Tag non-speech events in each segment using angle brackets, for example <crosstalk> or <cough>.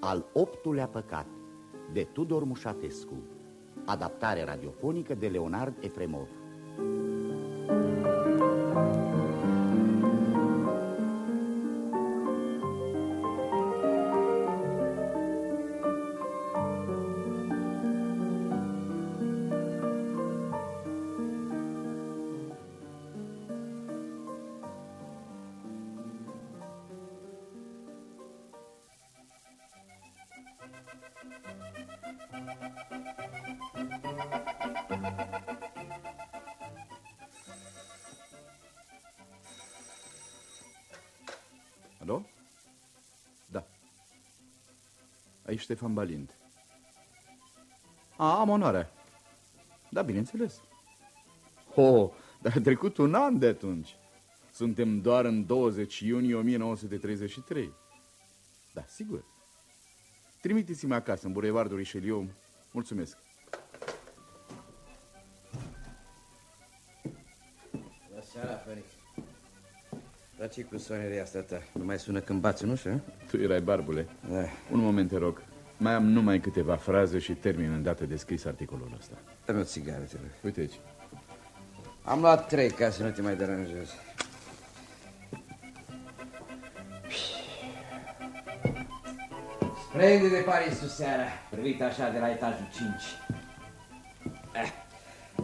Al optulea păcat de Tudor Mușatescu. Adaptare radiofonică de Leonard Efremov Ștefan Balint. A, am onoarea. Da, bineînțeles. Ho, dar a trecut un an de atunci. Suntem doar în 20 iunie 1933. Da, sigur. Trimiteți-mă acasă, în Bulevardul Richelieu. Mulțumesc. Bună seara, Feric. Dar ce cu soneria asta ta? Nu mai sună când bați în ușă? Tu erai barbule. Da. Un moment, te rog. Mai am numai câteva fraze și termin îndată de scris articolul ăsta. Dă-mi o țigară, te rog. Uite aici. Am luat trei ca să nu te mai deranjez. Splendid de Parisul seara, privit așa de la etajul 5. Eh,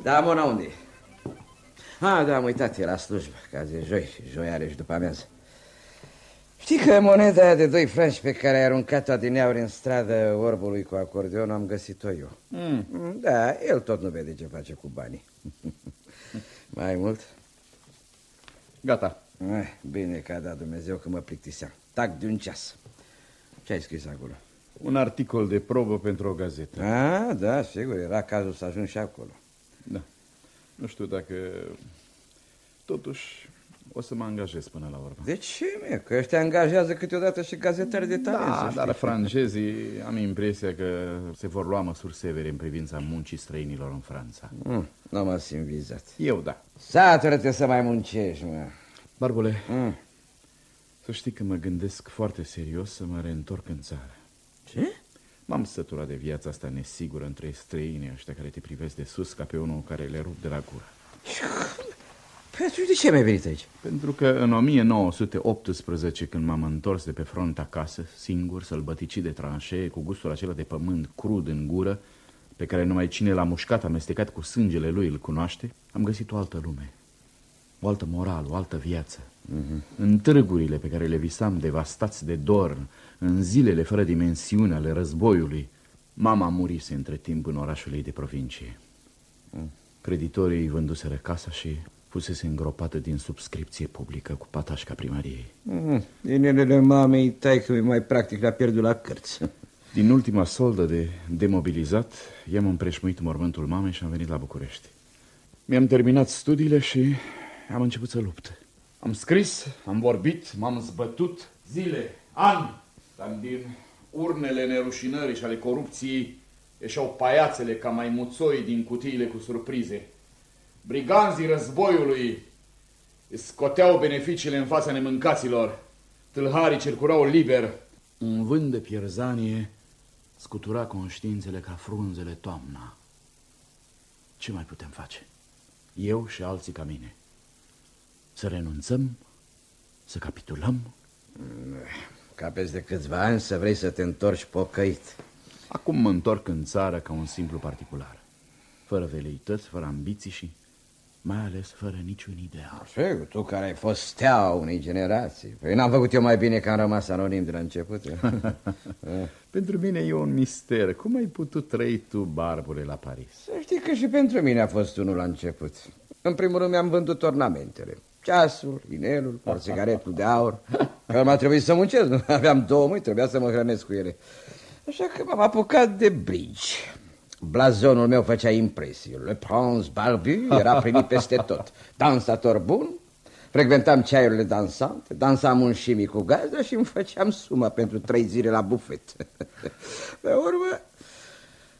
da, Mona, unde e? Ah, da, am uitat, e la slujbă, că azi e joi și joi are și după amiază. Știi că moneda aia de doi franci pe care ai aruncat-o adineauri în stradă orbului cu acordeon am găsit-o eu. Mm. Da, el tot nu vede ce face cu banii. <laughs> Mai mult? Gata. Eh, bine că a dat Dumnezeu că mă plictiseam. Tac de un ceas. Ce ai scris acolo? Un articol de probă pentru o gazetă. Ah, da, sigur, era cazul să ajung și acolo. Da. Nu știu dacă... Totuși, o să mă angajez până la urmă. De ce, mie? Că ăștia angajează câteodată și gazetari de talent, să Da, știi. dar francezii am impresia că se vor lua măsuri severe în privința muncii străinilor în Franța. Mm, nu mă simt vizat. Eu da. Satură-te să mai muncești, mă. Barbule, Mm. să știi că mă gândesc foarte serios să mă reîntorc în țară. Ce? M-am săturat de viața asta nesigură între străini ăștia care te privesc de sus ca pe unul care le rup de la gură. Păi atunci de ce mi-ai venit aici? Pentru că în 1918, când m-am întors de pe front acasă, singur, sălbăticit de tranșee, cu gustul acela de pământ crud în gură, pe care numai cine l-a mușcat amestecat cu sângele lui îl cunoaște, am găsit o altă lume, o altă morală, o altă viață. În târgurile pe care le visam devastați de dorn, în zilele fără dimensiune ale războiului, mama murise între timp în orașul ei de provincie. Creditorii îi vânduseră casa și fusese îngropată din subscripție publică cu patașca primăriei. Mm, inelele mamei tai că mai practic la pierdut la cărți. Din ultima soldă de demobilizat, i-am împreșmuit mormântul mamei și am venit la București. Mi-am terminat studiile și am început să lupt. Am scris, am vorbit, m-am zbătut zile, ani, dar din urnele nerușinării și ale corupției ieșeau paiațele ca maimuțoi din cutiile cu surprize. Briganzii războiului îți scoteau beneficiile în fața nemâncaților. Tâlharii circulau liber. Un vânt de pierzanie scutura conștiințele ca frunzele toamna. Ce mai putem face? Eu și alții ca mine. Să renunțăm? Să capitulăm? Ca peste câțiva ani să vrei să te întorci pocăit. Acum mă întorc în țară ca un simplu particular. Fără veleități, fără ambiții și mai ales fără niciun ideal. Sigur, tu care ai fost steaua unei generații. Păi n-am făcut eu mai bine că am rămas anonim de la început. <laughs> Pentru mine e un mister. Cum ai putut trăi tu, barbule, la Paris? Să știi că și pentru mine a fost unul la început. În primul rând mi-am vândut ornamentele. Ceasul, inelul, porțigaretul de aur. <laughs> Că m-a trebuit să muncesc, nu <laughs> aveam două mâini, trebuia să mă hrănesc cu ele. Așa că m-am apucat de bridge. Blazonul meu făcea impresie. Le Prince Barbu era primit peste tot. <laughs> Dansator bun, frecventam ceaiurile dansante, dansam un șimi cu gazda și îmi făceam suma pentru trei zile la bufet. <laughs> Pe urmă,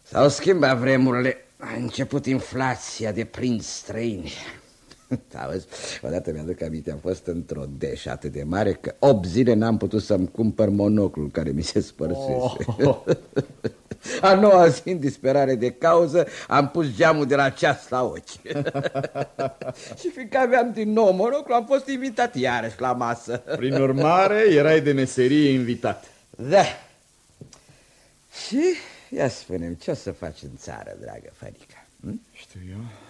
s-au schimbat vremurile. A început inflația de prinți străini. <laughs> Auzi, odată mi-aduc aminte, am fost într-o deș atât de mare că 8 zile n-am putut să-mi cumpăr monoclul care mi se spărsese. Oh. A noua zi, în disperare de cauză, am pus geamul de la ceas la ochi. <laughs> și fiindcă aveam din nou monoclu, am fost invitat iarăși la masă. Prin urmare, erai de meserie invitat. Da. Și ia spunem, ce o să faci în țară, dragă Fanica? Hm? Știu eu.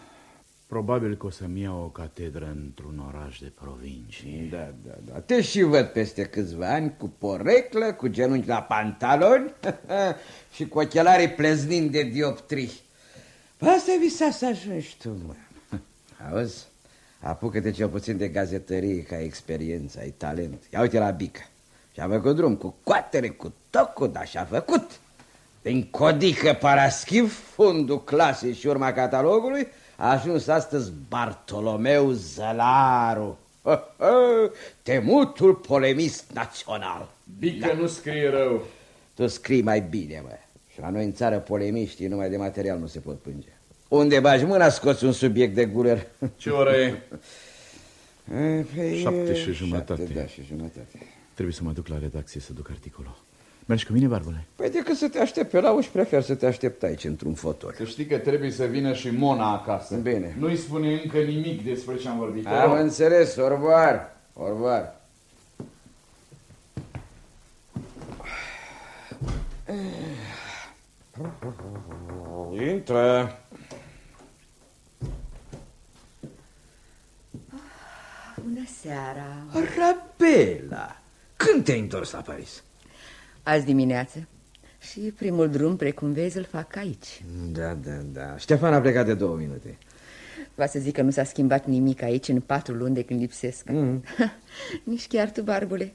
Probabil că o să-mi iau o catedră într-un oraș de provincie. Da, da, da. Te și văd peste câțiva ani cu poreclă, cu genunchi la pantaloni <laughs> și cu ochelarii pleznind de dioptrii. Păi asta visa să ajungi tu, mă. Auzi? Apucă-te cel puțin de gazetărie ca experiență, ai talent. Ia uite la bică. Și-a făcut drum cu coatere, cu tocul, dar și-a făcut. Prin codică paraschiv, fundul clasei și urma catalogului, a ajuns astăzi Bartolomeu Zălaru, temutul polemist național. Bică nu scrie rău. Tu scrii mai bine, mă. Și la noi în țară polemiștii numai de material nu se pot plânge. Unde bagi mâna scoți un subiect de guler. Ce oră e? <laughs> Păi, șapte și jumătate. Șapte, da, și jumătate. Trebuie să mă duc la redacție să duc articolul. Mergi cu mine, Barbule? Păi decât să te aștept pe la uși, prefer să te aștept aici, într-un fotol. Să știi că trebuie să vină și Mona acasă. Bine. Nu-i spune încă nimic despre ce am vorbit. Am înțeles, orvar, orvar. Intră. Bună seara. Rabela, când te-ai întors la Paris? Azi dimineață. Și primul drum, precum vezi, îl fac aici. Da, da, da. Ștefan a plecat de două minute. Va să zic că nu s-a schimbat nimic aici în patru luni de când lipsesc. Mm. <laughs> Nici chiar tu, barbule.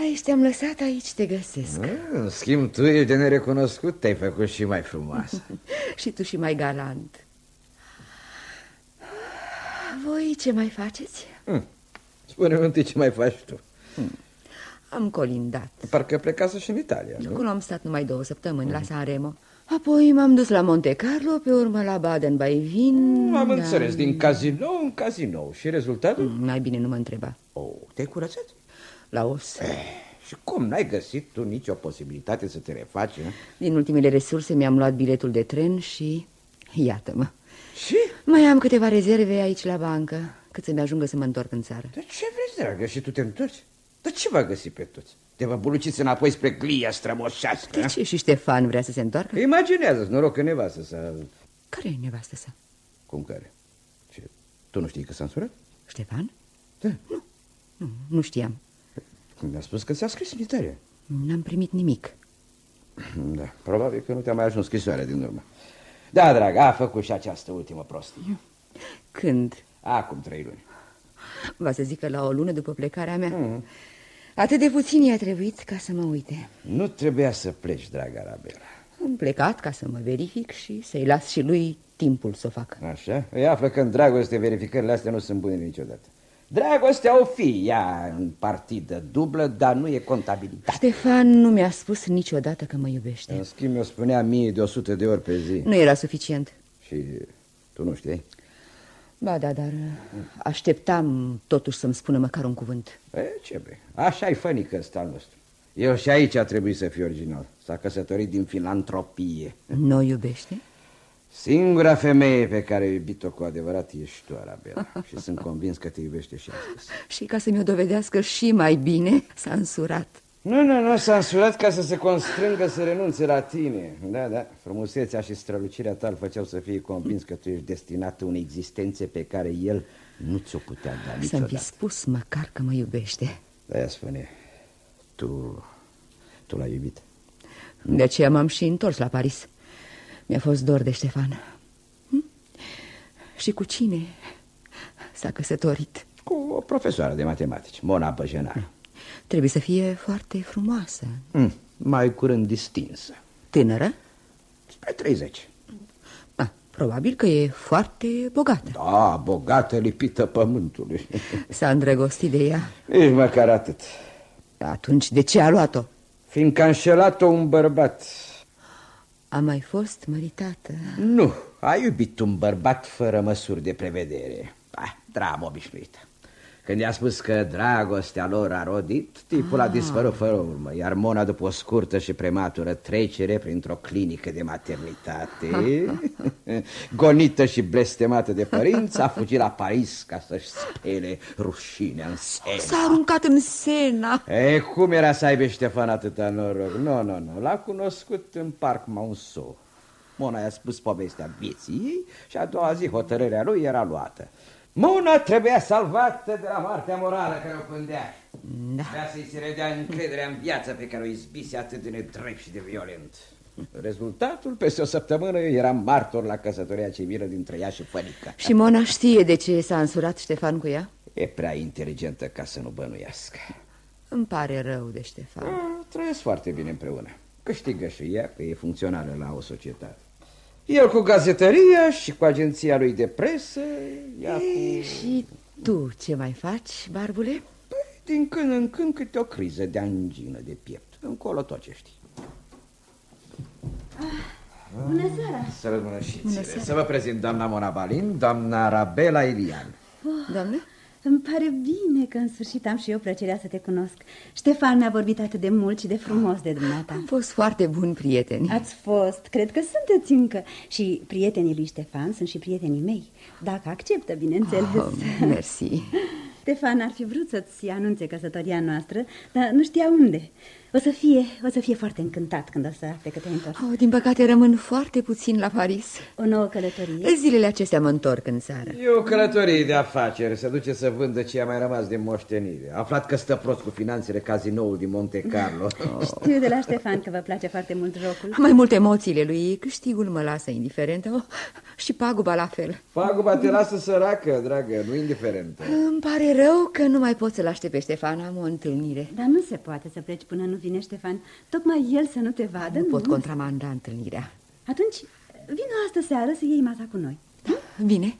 Aici te-am lăsat, aici te găsesc. Ah, în schimb, tu ești de nerecunoscut, te-ai făcut și mai frumoasă. <laughs> și tu și mai galant. Voi ce mai faceți? Mm. Spune-mi întâi ce mai faci tu. Mm. Am colindat. Parcă plecasă și în Italia, nu? Acolo am stat numai două săptămâni, mm. la Sanremo. Apoi m-am dus la Monte Carlo, pe urmă la Baden-Baivin. Mm, am da... înțeles, din casino în casino. Și rezultatul? Mm, mai bine nu mă întreba. Oh, te-ai curățat? La os. Eh, și cum, n-ai găsit tu nicio posibilitate să te refaci? Ne? Din ultimele resurse mi-am luat biletul de tren și iată-mă. Și? Mai am câteva rezerve aici la bancă, cât să-mi ajungă să mă întorc în țară. Dar ce vrei, dragă, și tu te întorci? Dar ce va găsi pe toți? Te va buluciți înapoi spre glia strămoșească. De ce și Ștefan vrea să se întoarcă? Imaginează-ți, noroc că nevastă sa... Care e nevastă sa? Cum care? Ce? Tu nu știi că s-a însurat? Ștefan? Da. Nu, nu, nu știam. Mi-a spus că ți-a scris în Italia. N-am primit nimic. Da, probabil că nu te-a mai ajuns scrisoarea din urmă. Da, drag, a făcut și această ultimă prostie. Când? Acum trei luni. Va să zică la o lună după plecarea mea. Mm. Atât de puțin i-a trebuit ca să mă uite. Nu trebuia să pleci, dragă Arabela. Am plecat ca să mă verific și să-i las și lui timpul să o facă. Așa? Îi află că în dragoste verificările astea nu sunt bune niciodată. Dragostea o fi, ea în partidă dublă, dar nu e contabilitate. Ștefan nu mi-a spus niciodată că mă iubește. În schimb, mi-o spunea mie de o sută de ori pe zi. Nu era suficient. Și tu nu știi? Ba da, dar așteptam totuși să-mi spună măcar un cuvânt. E, ce bre, așa-i fănică ăsta al nostru. Eu și aici a trebuit să fiu original. S-a căsătorit din filantropie. Nu iubește? Singura femeie pe care ai iubit-o cu adevărat ești tu, Arabela. <laughs> și sunt convins că te iubește și astăzi. Și ca să mi-o dovedească și mai bine, s-a însurat. Nu, nu, nu, s-a însurat ca să se constrângă să renunțe la tine. Da, da, frumusețea și strălucirea ta îl făceau să fie convins că tu ești destinată unei existențe pe care el nu ți-o putea da niciodată. Să-mi fi spus măcar că mă iubește. Da, spune, tu, tu l-ai iubit. De aceea m-am și întors la Paris. Mi-a fost dor de Ștefan. Hm? Și cu cine s-a căsătorit? Cu o profesoară de matematici, Mona Băjenar. Hm. Trebuie să fie foarte frumoasă. Mm, mai curând distinsă. Tânără? Spre 30. Ah, probabil că e foarte bogată. Da, bogată, lipită pământului. <laughs> S-a îndrăgostit de ea? Nici măcar atât. Atunci de ce a luat-o? Fiindcă a înșelat-o un bărbat. A mai fost măritată? Nu, a iubit un bărbat fără măsuri de prevedere. Ah, dramă obișnuită. Când i-a spus că dragostea lor a rodit, tipul ah. a dispărut fără urmă, iar Mona, după o scurtă și prematură trecere printr-o clinică de maternitate, <laughs> gonită și blestemată de părinți, a fugit la Paris ca să-și spele rușine în Sena. S-a aruncat în Sena. E, cum era să aibă Ștefan atâta noroc? Nu, no, nu, no, nu, no. l-a cunoscut în Parc Monceau. Mona i-a spus povestea vieții ei și a doua zi hotărârea lui era luată. Mona trebuia salvată de la moartea morală care o pândea. Da. Vrea să-i se redea încrederea în viața pe care o izbise atât de nedrept și de violent. Rezultatul, peste o săptămână, era martor la căsătoria civilă dintre ea și Fănică. Și Mona știe de ce s-a însurat Ștefan cu ea? E prea inteligentă ca să nu bănuiască. Îmi pare rău de Ștefan. A, trăiesc foarte bine împreună. Câștigă și ea că e funcțională la o societate. El cu gazetăria și cu agenția lui de presă, ea cu... Și tu ce mai faci, barbule? Păi, din când în când câte o criză de angină de piept. Încolo tot ce știi. Ah, bună seara! Să rămână și țire. Să vă prezint doamna Mona Balin, doamna Rabela Ilian. Oh, Doamne? Îmi pare bine că în sfârșit am și eu plăcerea să te cunosc. Ștefan mi-a vorbit atât de mult și de frumos de dumneata. Am fost foarte buni prieteni. Ați fost, cred că sunteți încă. Și prietenii lui Ștefan sunt și prietenii mei. Dacă acceptă, bineînțeles. Oh, mersi. <laughs> Ștefan ar fi vrut să-ți anunțe căsătoria noastră, dar nu știa unde. O să fie, o să fie foarte încântat când o să afle că te-ai întors. Oh, din păcate rămân foarte puțin la Paris. O nouă călătorie? Zilele acestea mă întorc în țară. E o călătorie de afaceri. Se duce să vândă ce a mai rămas de moștenire. A aflat că stă prost cu finanțele cazinoul din Monte Carlo. <laughs> Oh. Știu de la Ștefan că vă place foarte mult jocul. Mai mult emoțiile lui. Câștigul mă lasă indiferentă oh, și paguba la fel. Paguba te lasă săracă, dragă, nu indiferentă. Îmi pare rău că nu mai pot să-l aștept pe Ștefan. Am o întâlnire. Dar nu se poate să pleci până nu vine Ștefan. Tocmai el să nu te vadă. Nu, nu pot contramanda întâlnirea. Atunci, vină astă seară să iei masa cu noi. Da? Bine,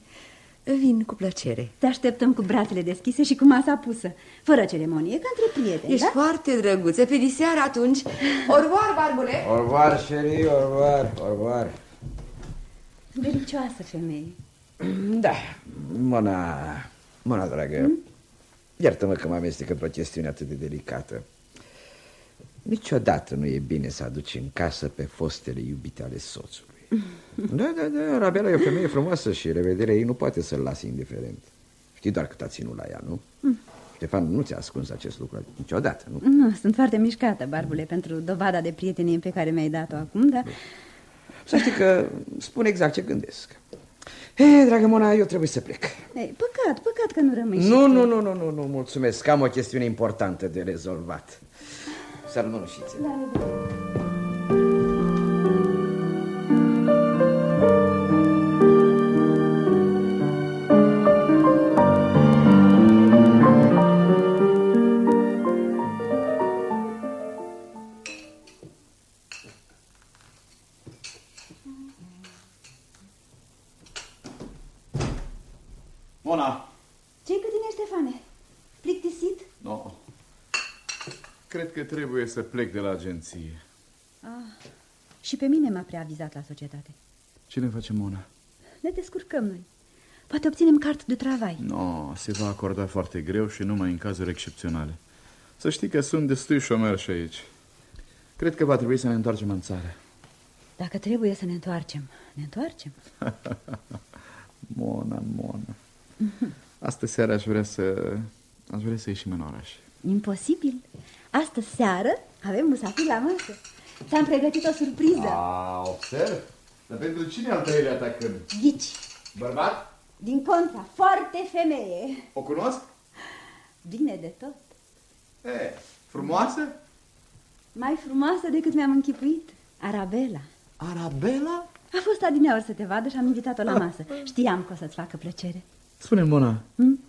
vin cu plăcere. Te așteptăm cu brațele deschise și cu masa pusă, fără ceremonie, ca între prieteni, Ești da? foarte drăguță. Pe diseară atunci. Orvar, barbule! Orvar, șeri, orvar, orvar. Delicioasă femeie. <clears throat> Da, Mona, Mona, dragă, hmm? iartă-mă că mă amestec într-o chestiune atât de delicată. Niciodată nu e bine să aduci în casă pe fostele iubite ale soțului. <laughs> Da, da, da, Rabela e o femeie frumoasă și revederea ei nu poate să-l lase indiferent. Știi doar cât a ținut la ea, nu? Mm. Ștefan, nu ți-a ascuns acest lucru niciodată, nu? Nu, sunt foarte mișcată, barbule, pentru dovada de prietenie pe care mi-ai dat-o acum, dar... Să știi că spun exact ce gândesc. Ei, dragă Mona, eu trebuie să plec. Ei, păcat, păcat că nu rămâi Nu, nu, nu, nu, nu, nu, mulțumesc. Am o chestiune importantă de rezolvat. Să rămână și ție. Da, Mona! Trebuie să plec de la agenție. Ah, și pe mine m-a preavizat la societate. Ce ne face Mona? Ne descurcăm noi. Poate obținem cart de travai. Nu, no, se va acorda foarte greu și numai în cazuri excepționale. Să știi că sunt destui șomer și aici. Cred că va trebui să ne întoarcem în țară. Dacă trebuie să ne întoarcem, ne întoarcem. <laughs> Mona, Mona. Astă seară aș vrea să... aș vrea să ieșim în oraș. Imposibil. Astă seară avem musafir la masă. Ți-am pregătit o surpriză. A, observ. Dar pentru cine al treilea ta când? Ghici. Bărbat? Din contra, foarte femeie. O cunosc? Bine de tot. E, frumoasă? Mai frumoasă decât mi-am închipuit. Arabela. Arabela? A fost adineaori să te vadă și am invitat-o la masă. Știam că o să-ți facă plăcere. Spune, Mona, hmm?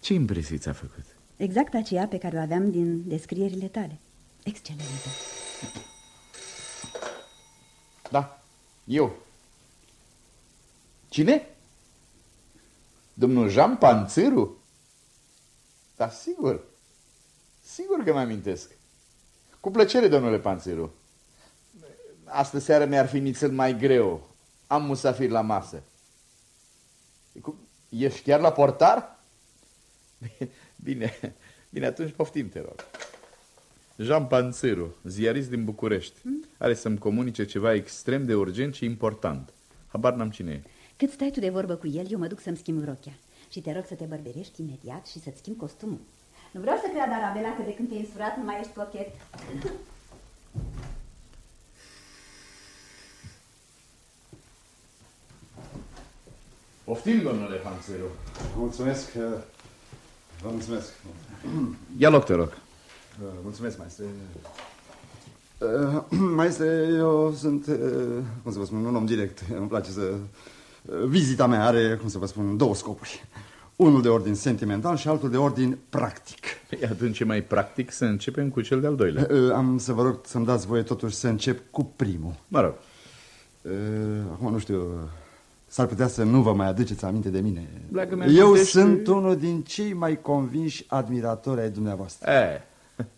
ce impresie ți-a făcut? Exact aceea pe care o aveam din descrierile tale. Excelentă. Da, eu. Cine? Domnul Jean Panțâru? Da, sigur. Sigur că mi-amintesc. Cu plăcere, domnule Panțâru. Astă seară mi-ar fi nițel mai greu. Am musafir la masă. Cu, Ești chiar la portar? Bine, bine, atunci poftim, te rog. Jean Panțăru, ziarist din București. Are să-mi comunice ceva extrem de urgent și important. Habar n-am cine e. Cât stai tu de vorbă cu el, eu mă duc să-mi schimb rochia. Și te rog să te bărberești imediat și să-ți schimbi costumul. Nu vreau să creadă Arabela că de când te-ai însurat nu mai ești cochet. Poftim, domnule Panțăru. Mulțumesc. uh, Vă mulțumesc. Ia loc, te rog. Uh, Mulțumesc, maestre. Uh, <clears throat> Maestre, eu sunt, uh, cum să vă spun, un om direct. Îmi place să... uh, Vizita mea are, cum să vă spun, două scopuri. Unul de ordin sentimental și altul de ordin practic. Păi atunci e mai practic să începem cu cel de-al doilea. Uh, Am să vă rog să-mi dați voie totuși să încep cu primul. Mă rog, Uh, Acum nu știu, s-ar putea să nu vă mai aduceți aminte de mine. Dacă Eu mi-amintești- sunt unul din cei mai convinși admiratori ai dumneavoastră. e,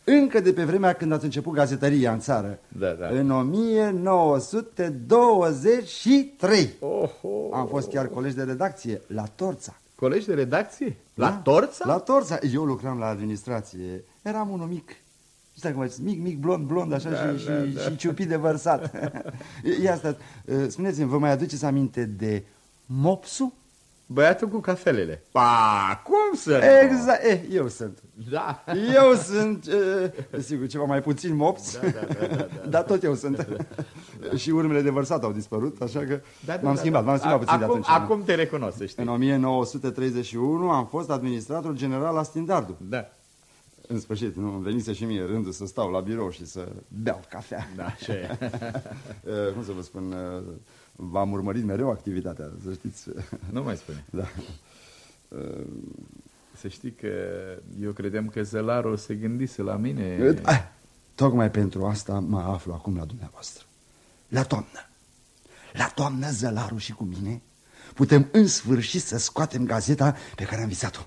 Încă de pe vremea când ați început gazetăria în țară. Da, da. În 1923. oh, oh. Am fost chiar colegi de redacție la Torța. colegi de redacție? La Da? Torța? La Torța. Eu lucram la administrație. Eram unul mic. Știi cum zici, mic, mic, blond, blond, așa Da, și, da, și, da. și ciupit de vărsat. <laughs> Ia stați, uh, spuneți-mi, vă mai aduceți aminte de Mopsu? Băiatul cu cafelele. Pa, cum să nu? Exact, eh, eu sunt. Da. <laughs> Eu sunt, uh, sigur, ceva mai puțin mops, Da, da, da, da, da. dar tot eu sunt. <laughs> și urmele de vărsat au dispărut, așa că Da, da, m-am da, schimbat, da. m-am schimbat puțin acum, de atunci. Acum te recunosc, să știi. În 1931 am fost administrator general la Standardul. Da, În sfârșit, nu, îmi venise și mie rândul să stau la birou și să beau cafea. da, așa e. Uh, <laughs> Cum să vă spun, uh, v-am urmărit mereu activitatea, să știți. Nu mai spune. <laughs> Da. Uh, Să știi că eu credeam că Zălaru se gândise la mine. Uh, ah, Tocmai pentru asta mă aflu acum la dumneavoastră. La toamnă. La toamnă, Zălaru și cu mine putem în sfârșit să scoatem gazeta pe care am visat-o.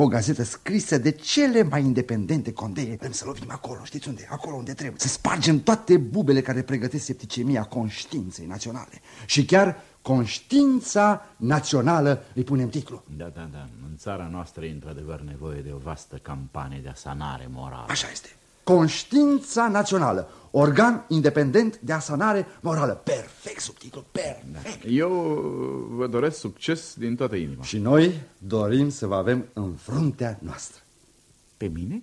O gazetă scrisă de cele mai independente condee. Vrem să lovim acolo, știți unde? Acolo unde trebuie. Să spargem toate bubele care pregătesc septicemia conștiinței naționale. Și chiar conștiința națională îi punem titlu. Da, da, da. În țara noastră e într-adevăr nevoie de o vastă campanie de asanare morală. Așa este. Conștiința națională. Organ independent de asanare morală. Perfect subtitlu, perfect. Eu vă doresc succes din toată inima. Și noi dorim să vă avem în fruntea noastră. Pe mine?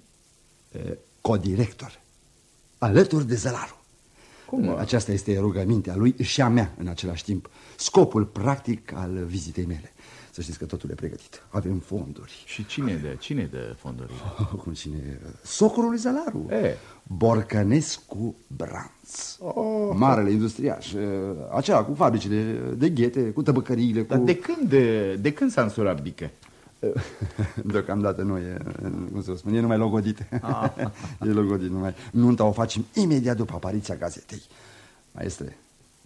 E, Codirector. Alături de Zălaru. Cum? Aceasta este rugămintea lui și a mea în același timp. Scopul practic al vizitei mele. Să știți că totul e pregătit. Avem fonduri. Și cine de cine de fondurile? <laughs> Cum cine? Socrul lui Zălaru. E. Borcănescu Branț. Marele industriaș. e, Acela cu fabricile de ghete, cu tăbăcăriile, cu... Dar de când, de, de când s-a însurat Bică? <laughs> Deocamdată nu e, cum să vă spun, e numai logodit. <laughs> e logodit numai. Nunta o facem imediat după apariția gazetei. Maestre,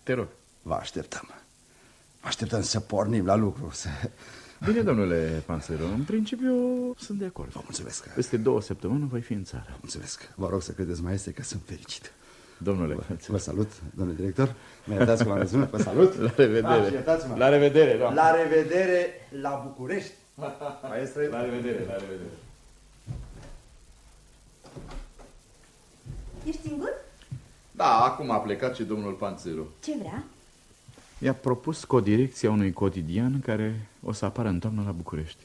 Te rog. vă așteptăm. Vă așteptăm să pornim la lucru. Să... Bine, domnule Panseru, în principiu sunt de acord. Vă mulțumesc. Peste două săptămâni voi fi în țară. Mulțumesc. Vă rog să credeți, maestre, că sunt fericit. Domnule, Vă salut, domnule director. Mă iertați că m-am răzunat. Vă salut. la revedere. Da, și iertați-mă. la revedere, doamne. La revedere la București. Maestre, La revedere, la revedere. Ești singur? Da, acum a plecat și domnul Panțeru. Ce vrea? I-a propus codirecția unui cotidian care o să apară în toamnă la București.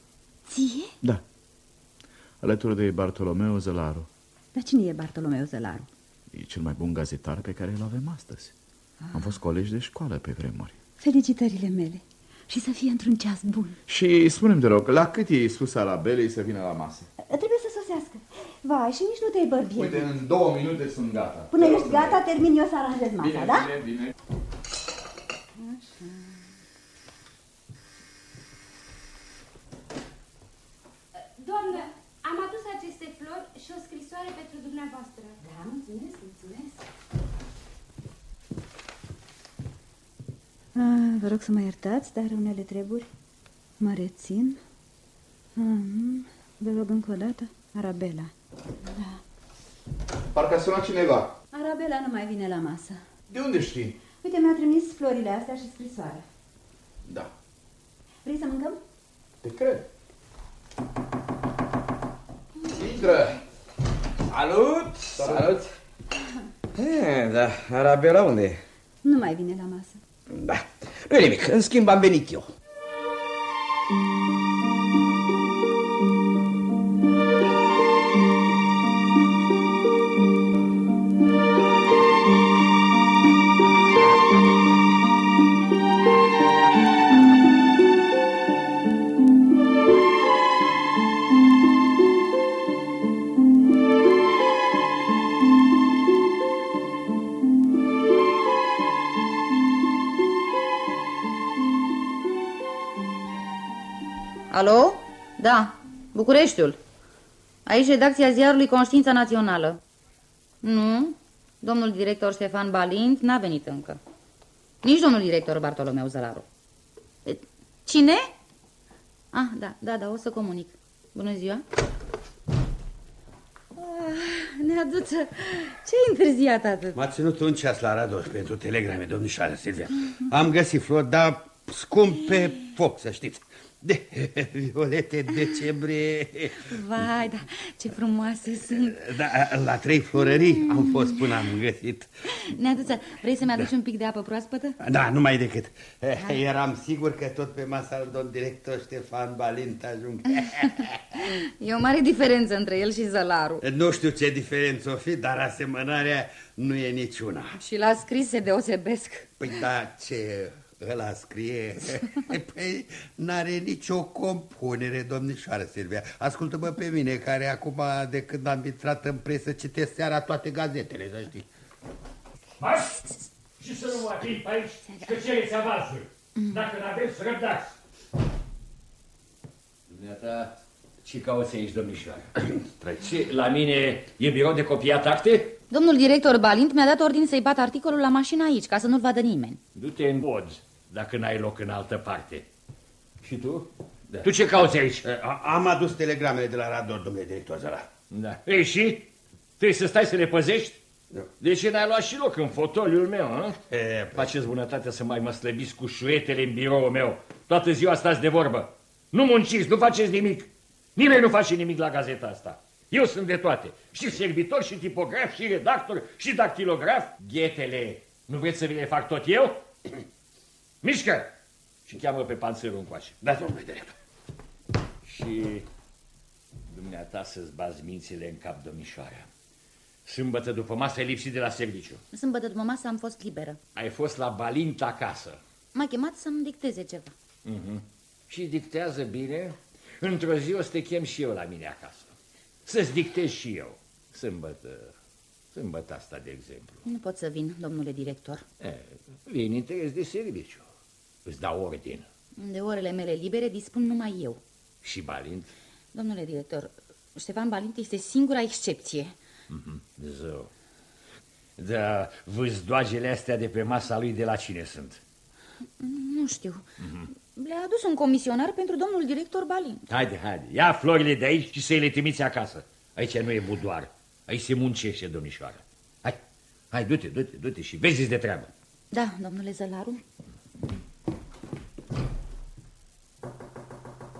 Ție? Da. Alături de Bartolomeo Zălaru. Dar cine e Bartolomeu Zălaru? E cel mai bun gazetar pe care îl avem astăzi. Am fost colegi de școală pe vremuri. Felicitările mele. Și să fie într-un ceas bun. Și spune-mi, te rog, la cât e spus Arabelei să vină la masă? Trebuie să sosească. Vai, și nici nu te-ai bărbit. Uite, în două minute sunt gata. Până Te rog ești frumos. gata, termin eu să aranjez masa, Bine, da? bine, bine. Doamnă, am adus aceste flori și o scrisoare pentru dumneavoastră. Da, mulțumesc, mulțumesc. Ah, vă rog să mă iertați, dar unele treburi mă rețin. Ah, vă rog încă o dată. Arabela. Da. Parcă a sunat cineva. Arabela nu mai vine la masă. De unde știi? Uite, mi-a trimis florile astea și scrisoarea. Da. Vrei să mâncăm? Te cred. Intră! Salut! Salut! E, da, Arabela unde e? Nu mai vine la masă. Da, nu nimic. În schimb am venit eu. Alo? Da, Bucureștiul. Aici redacția ziarului Conștiința Națională. Nu, domnul director Ștefan Balint n-a venit încă. Nici domnul director Bartolomeu Zălaru. E, Cine? Ah, da, da, da, o să comunic. Bună ziua. Ah, Neaduță, ce-ai întârziat atât? M-a ținut un ceas la Radoș pentru telegrame, domnișoară Silvia. Am găsit flori, dar scump pe foc, să știți. De <laughs> violete decembrie. Vai, da, ce frumoase sunt. Da, la trei florării am fost până am găsit. Neaduță, vrei să-mi aduci un pic de apă proaspătă? Da, numai decât. Eram sigur că tot pe masa lui domn director Ștefan Balint ajung. <laughs> E o mare diferență între el și Zălaru. Nu știu ce diferență o fi, dar asemănarea nu e niciuna. Și la scris se deosebesc. Păi da, ce ăla scrie? <laughs> Păi n-are nicio compunere, domnișoară Silvia. Ascultă-mă pe mine, care acum, de când am intrat în presă, citesc seara toate gazetele, să știi. Hai! Și să nu mă ating aici, că cereți avansul. Dacă n-aveți, răbdați. Dumneata, ce cauți aici, domnișoară? <clears throat> Ce, la mine e birou de copiat acte? Domnul director Balint mi-a dat ordin să-i bat articolul la mașină aici, ca să nu-l vadă nimeni. Du-te în bod, dacă n-ai loc în altă parte. Și tu? Da. Tu ce cauți aici? A, am adus telegramele de la Rador, domnule director Zăla. Da. Ei, și? Trebuie să stai să le păzești? Da. De ce n-ai luat și loc în fotoliul meu, a? E, Faceți bunătatea să mai mă slăbiți cu șuetele în biroul meu. Toată ziua stați de vorbă. Nu munciți, nu faceți nimic. Nimeni nu face nimic la gazeta asta. Eu sunt de toate. Și servitor, și tipograf, și redactor, și dactilograf. Ghetele, nu vreți să vi le fac tot eu? Mișcă! Și cheamă pe panțărul încoace. Da, domnule director. Și dumneata să-ți bazi mințile în cap, domnișoara. Sâmbătă după masă ai lipsit de la serviciu. Sâmbătă după masă am fost liberă. Ai fost la Balint acasă. M-a chemat să-mi dicteze ceva. Uh-huh. Și dictează bine. Într-o zi o să te chem și eu la mine acasă. Să-ți dictez și eu. Sâmbătă, sâmbătă asta, de exemplu. Nu pot să vin, domnule director. E, vin interes de serviciu. Îți dau ordin. De orele mele libere dispun numai eu. Și Balint? Domnule director, Ștefan Balint este singura excepție. Mm-hmm. Zău. Da, vâzdoagele astea de pe masa lui de la cine sunt? Nu știu. Mm-hmm. Le-a adus un comisionar pentru domnul director Balint. Haide, haide, ia florile de aici și să le trimiți acasă. Aici nu e budoar. Aici se muncește, domnișoară. Hai, hai, du-te, du-te, du-te și vezi de treabă. Da, domnule Zălaru.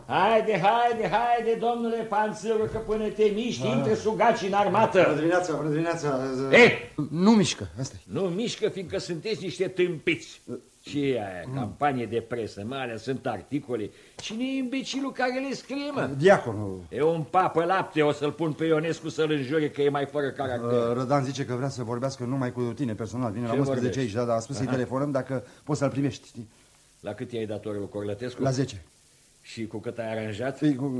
Haide, haide, haide, domnule Panțăru, că până te miști, intră sugaci în armată. Bună dimineața, bună dimineața. Ei! Nu mișcă, asta Nu mișcă, fiindcă sunteți niște tâmpiți. Ce e aia? Campanie de presă, mai ales sunt articole. Cine e imbecilul care le scrie, mă? Diaconul. E un papă lapte, o să-l pun pe Ionescu să-l înjure că e mai fără caracter. Rădan zice că vrea să vorbească numai cu tine personal. Vine Ce la 11 vorbești? aici, da, dar a spus să-i Aha. telefonăm dacă poți să-l primești. știi? La cât i-ai dat orul Corlătescu? La 10. Și cu cât ai aranjat? Păi, cu-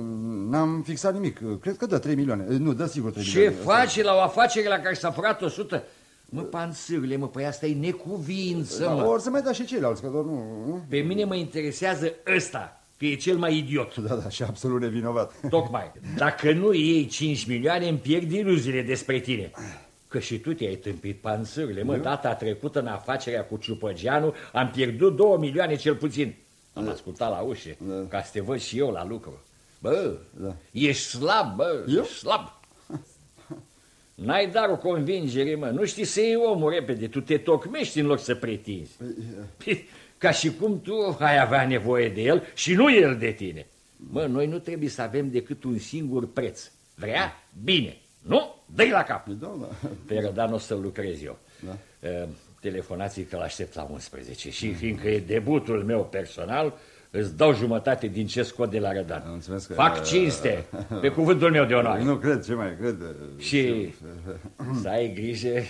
N-am fixat nimic. Cred că dă 3 milioane. Nu, dă sigur 3 Ce milioane. face la o afacere la care s-a furat 100? Mă, panțârile, mă, păi asta e necuvință, Da, mă. Or să mai da și ceilalți, că doar nu... nu? Pe mine mă interesează ăsta, că e cel mai idiot. Da, da, și absolut nevinovat. Tocmai. Dacă nu iei 5 milioane, îmi pierd iluziile despre tine. Că și tu te-ai tâmpit panțârile, mă. Data trecută în afacerea cu Ciupăgeanu am pierdut 2 milioane cel puțin. Am ascultat la ușă, ca să te văd și eu la lucru. Bă, Da. ești slab, bă, ești slab. N-ai dar o convingere, mă. Nu știi să iei omul repede. Tu te tocmești în loc să pretinzi. Păi, <laughs> Ca și cum tu ai avea nevoie de el și nu el de tine. Mă, noi nu trebuie să avem decât un singur preț. Vrea? Bine. Nu? Dă-i la cap. Da, da. Pe rădan o să lucrez eu. Da. Uh, telefonați că l-aștept la 11 și fiindcă e debutul meu personal, îți dau jumătate din ce scot de la rădan. Mulțumesc că... Fac cinste, pe cuvântul meu de onoare. Nu cred, ce mai cred. Și să ai grijă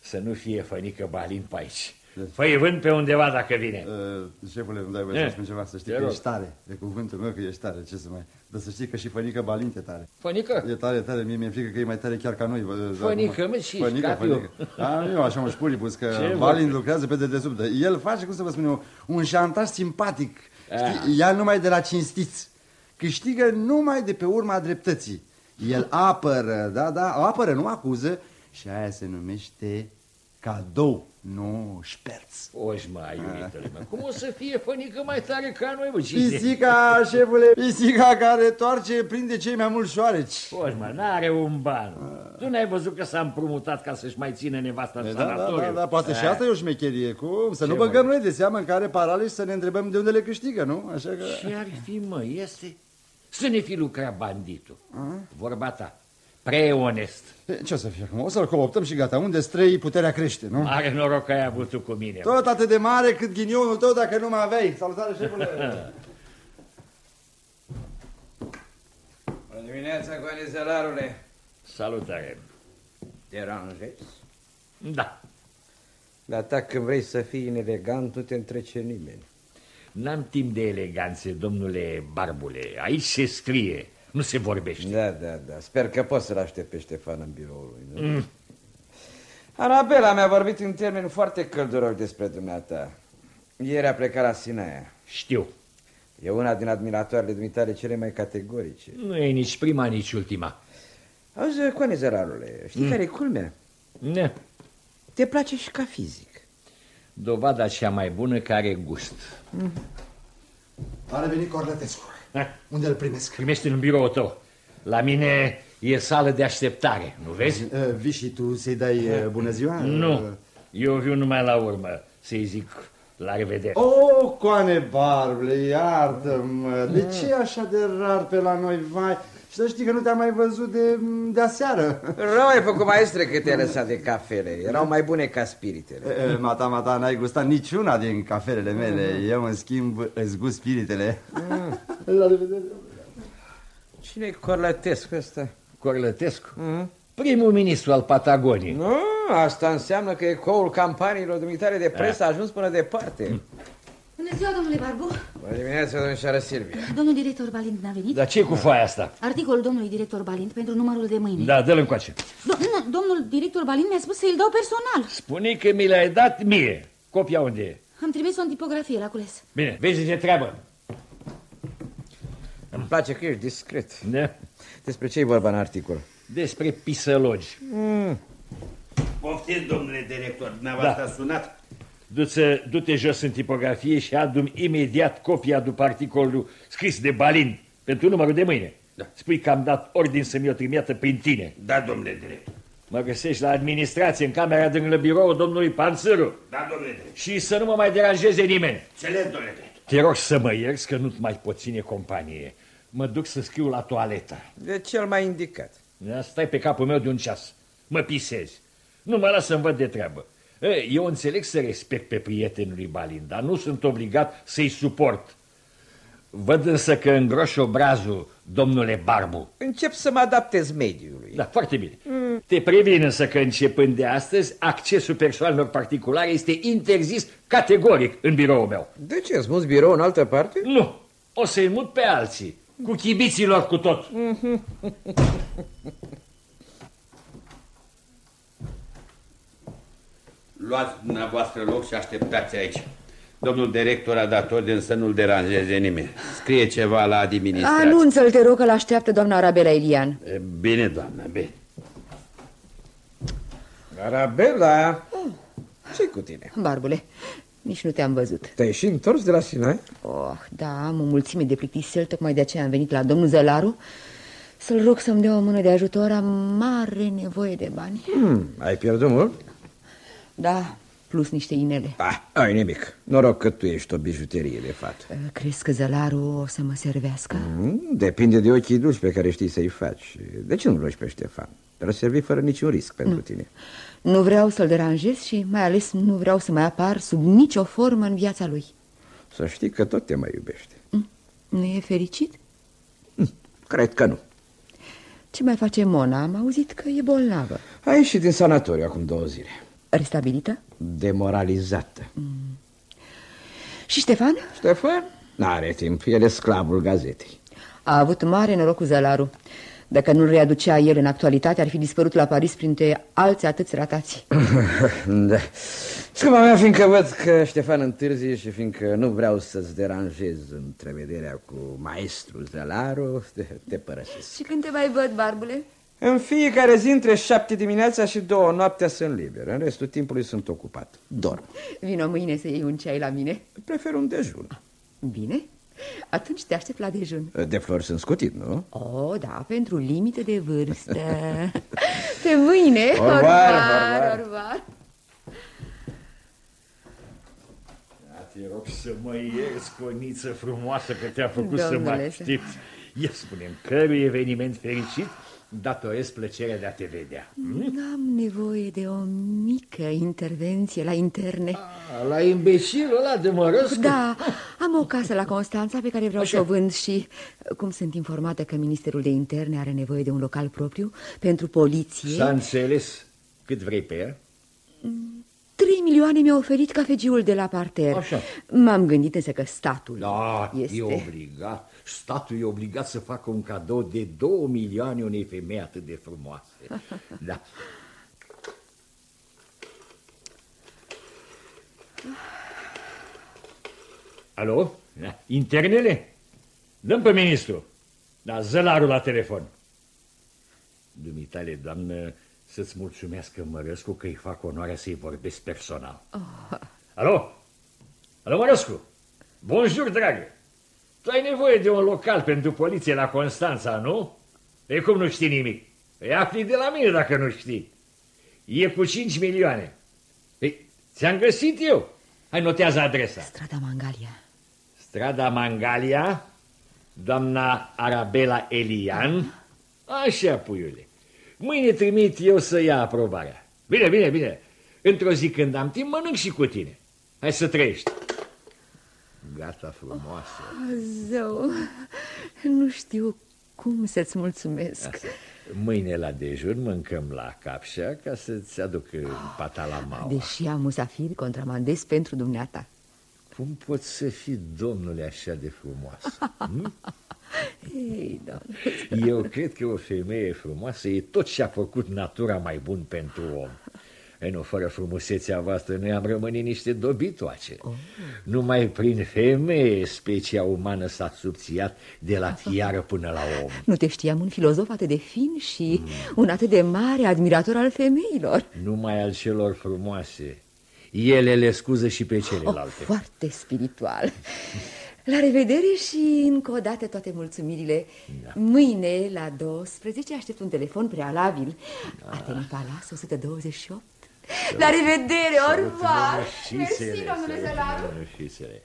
să nu fie fănică balin pe aici. Făi vânt pe undeva dacă vine. Uh, șefule, îmi dai voie să spun ceva, să știi că ești tare. De cuvântul meu că ești tare, ce să mai... Dar să știi că și Fănică Balint e tare. Fănică? E tare, tare, mie mi-e frică că e mai tare chiar ca noi. Fănică, mă, și Fănică, Fănică. Da, eu așa mă spulibus că ce Balint lucrează pe dedesubt. El face, cum să vă spun eu, un șantaj simpatic. Știi? Ia numai de la cinstiți. Câștigă numai de pe urma dreptății. El apără, da, da, apără, nu acuză și aia se numește cadou. Nu, șperț. Oși, mai iubitele mă. Cum o să fie fănică mai tare ca noi, bă? Pisica, șefule, pisica care toarce prinde cei mai mulți șoareci. Oși, mă, n-are un ban. Tu n-ai văzut că s-a împrumutat ca să-și mai ține nevasta în da, sanatoriu? Da, da, da, poate și asta e o șmecherie. Cum? Să Ce nu băgăm noi de seamă în care paralel să ne întrebăm de unde le câștigă, nu? Așa că... Ce ar fi, mă, este să ne fi lucrat banditul. A? Vorba ta. Preonest. Ce o să fie acum? O să-l cooptăm și gata. Unde străi, puterea crește, nu? Mare noroc că ai avut tu cu mine. Tot atât de mare cât ghinionul tău dacă nu mai aveai. Salutare, șefule! <laughs> Bună dimineața, Coanizelarule! Salutare! Te ranjezi? Da. Dar ta când vrei să fii inelegant, nu te întrece nimeni. N-am timp de eleganțe, domnule Barbule. Aici se scrie, nu se vorbește. Da, da, da. Sper că poți să-l aștept pe Ștefan în biroul lui, nu? Mm. Arabela mi-a vorbit în termeni foarte călduroși despre dumneata. Ieri a plecat la Sinaia. Știu. E una din admiratoarele dumitale cele mai categorice. Nu e nici prima, nici ultima. Auzi, Coane Zărarule, știi mm. care e culmea? Ne. Te place și ca fizic. Dovada cea mai bună care gust. Mm. A revenit Corlătescu. Eh? Unde îl primesc? Primește în biroul tău. La mine e sală de așteptare, nu vezi? Uh, vii și tu să-i dai uh, bună ziua? Nu, eu viu numai la urmă să-i zic la revedere. Oh, coane barbule, iartă-mă, de ce e așa de rar pe la noi, vai? Și să știi că nu te-am mai văzut de, de aseară. Rău ai făcut, maestre, că te-ai lăsat de cafele. Erau mai bune ca spiritele. E, mata, mata, n-ai gustat niciuna din cafelele mele. Mm. Eu, în schimb, îți gust spiritele. Mm. La revedere. Cine-i Corlătescu ăsta? Corlătescu? Mm. Primul ministru al Patagoniei. Nu, asta înseamnă că ecoul campaniilor dumitare de presă a ajuns până departe. Mm. Bună ziua, domnule Barbu. Bună dimineața, domnișoară Silvia. Domnul director Balint n-a venit? Dar ce cu foaia asta? Articolul domnului director Balint pentru numărul de mâine. Da, dă-l încoace. Do nu, domnul director Balint mi-a spus să-l dau personal. Spune că mi l-ai dat mie. Copia unde e? Am trimis-o în tipografie la cules. Bine, vezi ce treabă. Îmi place că ești discret. Da. Despre ce e vorba în articol? Despre pisălogi. Mm. Poftiți, domnule director, dumneavoastră da. sunat? Du-te, du jos în tipografie și adu imediat copia după articolul scris de Balin pentru numărul de mâine. Da. Spui că am dat ordin să-mi o trimită prin tine. Da, domnule director. Mă găsești la administrație, în camera din birou domnului Panțăru. Da, domnule director. Și să nu mă mai deranjeze nimeni. Înțeles, domnule director. Te rog să mă ierți că nu-ți mai pot ține companie. Mă duc să scriu la toaletă. De cel mai indicat. Stai pe capul meu de un ceas. Mă pisezi. Nu mă las să-mi văd de treabă. Eu înțeleg să respect pe prietenul lui Balin, dar nu sunt obligat să-i suport. Văd însă că îngroș obrazul, domnule Barbu. Încep să mă adaptez mediului. Da, foarte bine. Mm. Te previn însă că începând de astăzi, accesul persoanelor particulare este interzis categoric în biroul meu. De ce? Îți muți birou în altă parte? Nu. O să-i mut pe alții. Cu chibiților cu tot. <laughs> Luați dumneavoastră loc și așteptați aici. Domnul director a dat ordin să nu-l deranjeze nimeni. Scrie ceva la administrație. Anunță-l, te rog, că l-așteaptă doamna Arabela Ilian. E, bine, doamna, bine. Arabela, oh. ce cu tine? Barbule, nici nu te-am văzut. Te-ai și întors de la Sinai? Oh, da, am o mulțime de plictisel, tocmai de aceea am venit la domnul Zălaru să-l rog să-mi dea o mână de ajutor, am mare nevoie de bani. Hmm, ai pierdut mult? Da, plus niște inele. Ah, ai nimic. Noroc că tu ești o bijuterie de fată. Uh, crezi că zălarul o să mă servească? Mm, depinde de ochii dulci pe care știi să-i faci. De ce nu-l rogi pe Ștefan? Te-ar servi fără niciun risc pentru Nu. tine. Nu vreau să-l deranjez și mai ales nu vreau să mai apar sub nicio formă în viața lui. Să știi că tot te mai iubește. Nu e fericit? Cred că nu. Ce mai face Mona? Am auzit că e bolnavă. A ieșit din sanatoriu acum două zile. Restabilită? Demoralizată. Și Ștefan? Ștefan? N-are timp, el e sclavul gazetei. A avut mare noroc cu zălarul. Dacă nu-l readucea el în actualitate, ar fi dispărut la Paris printre alți atâți ratați. <laughs> da. Scumpa mea, fiindcă văd că Ștefan întârzie și fiindcă nu vreau să-ți deranjez întrevederea cu maestru Zălaru, te, te părăsesc. Și când te mai văd, barbule? În fiecare zi între șapte dimineața și două noaptea sunt liber. În restul timpului sunt ocupat. Dorm. Vino mâine să iei un ceai la mine. Prefer un dejun. Bine? Atunci te aștept la dejun. De flori sunt scutit, nu? Oh, da, pentru limite de vârstă. <laughs> Pe mâine. Au revoir, au Orvar, revoir. orvar. Da, te rog să mă ierți, coniță frumoasă, că te-a făcut să mă Domnule, aștept. Ia spune cărui eveniment fericit datoresc plăcerea de a te vedea. Hm? Am nevoie de o mică intervenție la interne. La imbecilul ăla de mărăscu? Da, am o casă la Constanța pe care vreau să o vând și, cum sunt informată că Ministerul de Interne are nevoie de un local propriu pentru poliție, S-a înțeles cât vrei pe el? 3 milioane mi-a oferit cafegiul de la parter. Așa. M-am gândit însă că statul Da, este... e obligat. Statul e obligat să facă un cadou de 2 milioane unei femei atât de frumoase. <laughs> Da. Alo? Da. Internele? Dăm pe ministru. Da, zălarul la telefon. Dumitale, doamnă, să-ți mulțumească Mărăscu că îi fac onoarea să-i vorbesc personal. Oh, Alo? Alo, Mărăscu? Bonjour, dragă. Tu ai nevoie de un local pentru poliție la Constanța, nu? E cum nu știi nimic? Îi afli de la mine dacă nu știi. E cu 5 milioane. Ei, ți-am găsit eu. Hai, notează adresa. Strada Mangalia. Strada Mangalia, doamna Arabela Elian. Așa, puiule. Mâine trimit eu să ia aprobarea. Bine, bine, bine. Într-o zi când am timp, mănânc și cu tine. Hai să trăiești. Gata frumoasă. Zău, nu știu cum să-ți mulțumesc. Asta. Mâine la dejun mâncăm la capșa ca să-ți aduc pata la maua. Deși am musafiri, contramandez pentru dumneata. Cum poți să fii, domnule, așa de frumoasă? Hm? Ei, doamne. Eu cred că o femeie frumoasă e tot ce a făcut natura mai bun pentru om. E nu, fără frumusețea voastră, noi am rămânit niște dobitoace. Oh. Numai prin femeie specia umană s-a subțiat de la fiară până la om. Nu te știam un filozof atât de fin și un atât de mare admirator al femeilor. Numai al celor frumoase. Ele le scuză și pe celelalte. Oh, foarte spiritual. La revedere și încă o dată toate mulțumirile. Da. Mâine la 12 aștept un telefon prealabil. Da. Atene Palas 128. La revedere, orvar! Mersi, domnule Zălaru! Rășițele.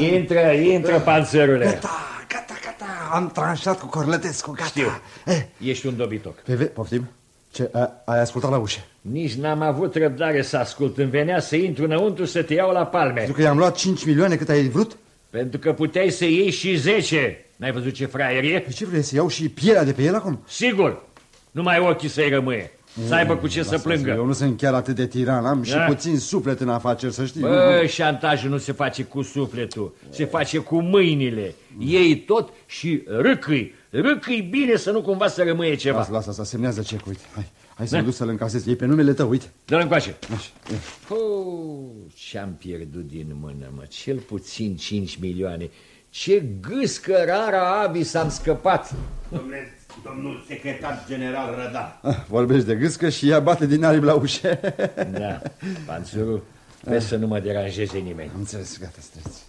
Intră, intră, panțărule. Gata, gata, gata, am tranșat cu Corlătescu, gata. Știu, Eh, ești un dobitoc. pe ve- poftim? Ce, a, ai ascultat la ușă? Nici n-am avut răbdare să ascult. Îmi venea să intru înăuntru să te iau la palme. Pentru că i-am luat 5 milioane cât ai vrut? Pentru că puteai să iei și 10. N-ai văzut ce fraier e? Pe ce vrei să iau și pielea de pe el acum? Sigur. Numai ochii să-i rămâie. Să aibă cu ce să Lasă-ți, plângă. Eu nu sunt chiar atât de tiran, am și Da. puțin suflet în afaceri, să știi. Bă, șantajul nu se face cu sufletul, se face cu mâinile. Iei tot și râcâi. Râcâi bine să nu cumva să rămâie ceva. Lasă, lasă, asta semnează ce, uite. Hai, hai să Da. mă duc să-l încasez. Ei pe numele tău, uite. Dă-l încoace. Așa, ia. Oh, ce-am pierdut din mână, mă, cel puțin 5 milioane. Ce gâscă rara avis am scăpat. Domnule, domnul secretar general Rădan. Ah, Vorbești de gâscă și ea bate din aripi la ușă. <laughs> Da, panțurul, vezi să nu mă deranjeze nimeni. Am înțeles, gata, streți.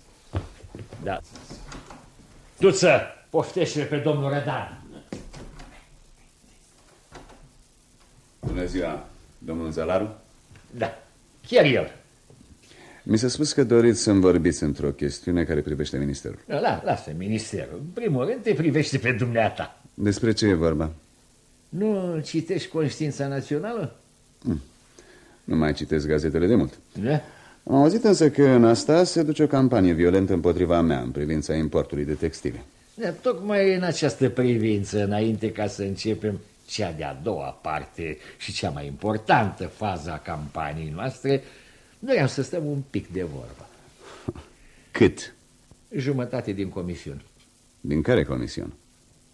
Da. Tuță, poftește pe domnul Rădan. Bună ziua, domnul Zălaru. Da, chiar el. Mi s-a spus că doriți să-mi vorbiți într-o chestiune care privește ministerul. La, lasă ministerul. În primul rând te privește pe dumneata. Despre ce e vorba? Nu citești Conștiința Națională? Hmm. Nu mai citesc gazetele de mult. Da? Am auzit însă că în asta se duce o campanie violentă împotriva mea în privința importului de textile. Da, tocmai în această privință, înainte ca să începem cea de-a doua parte și cea mai importantă fază a campaniei noastre, doream să stăm un pic de vorbă. Cât? Jumătate din comision. Din care comision?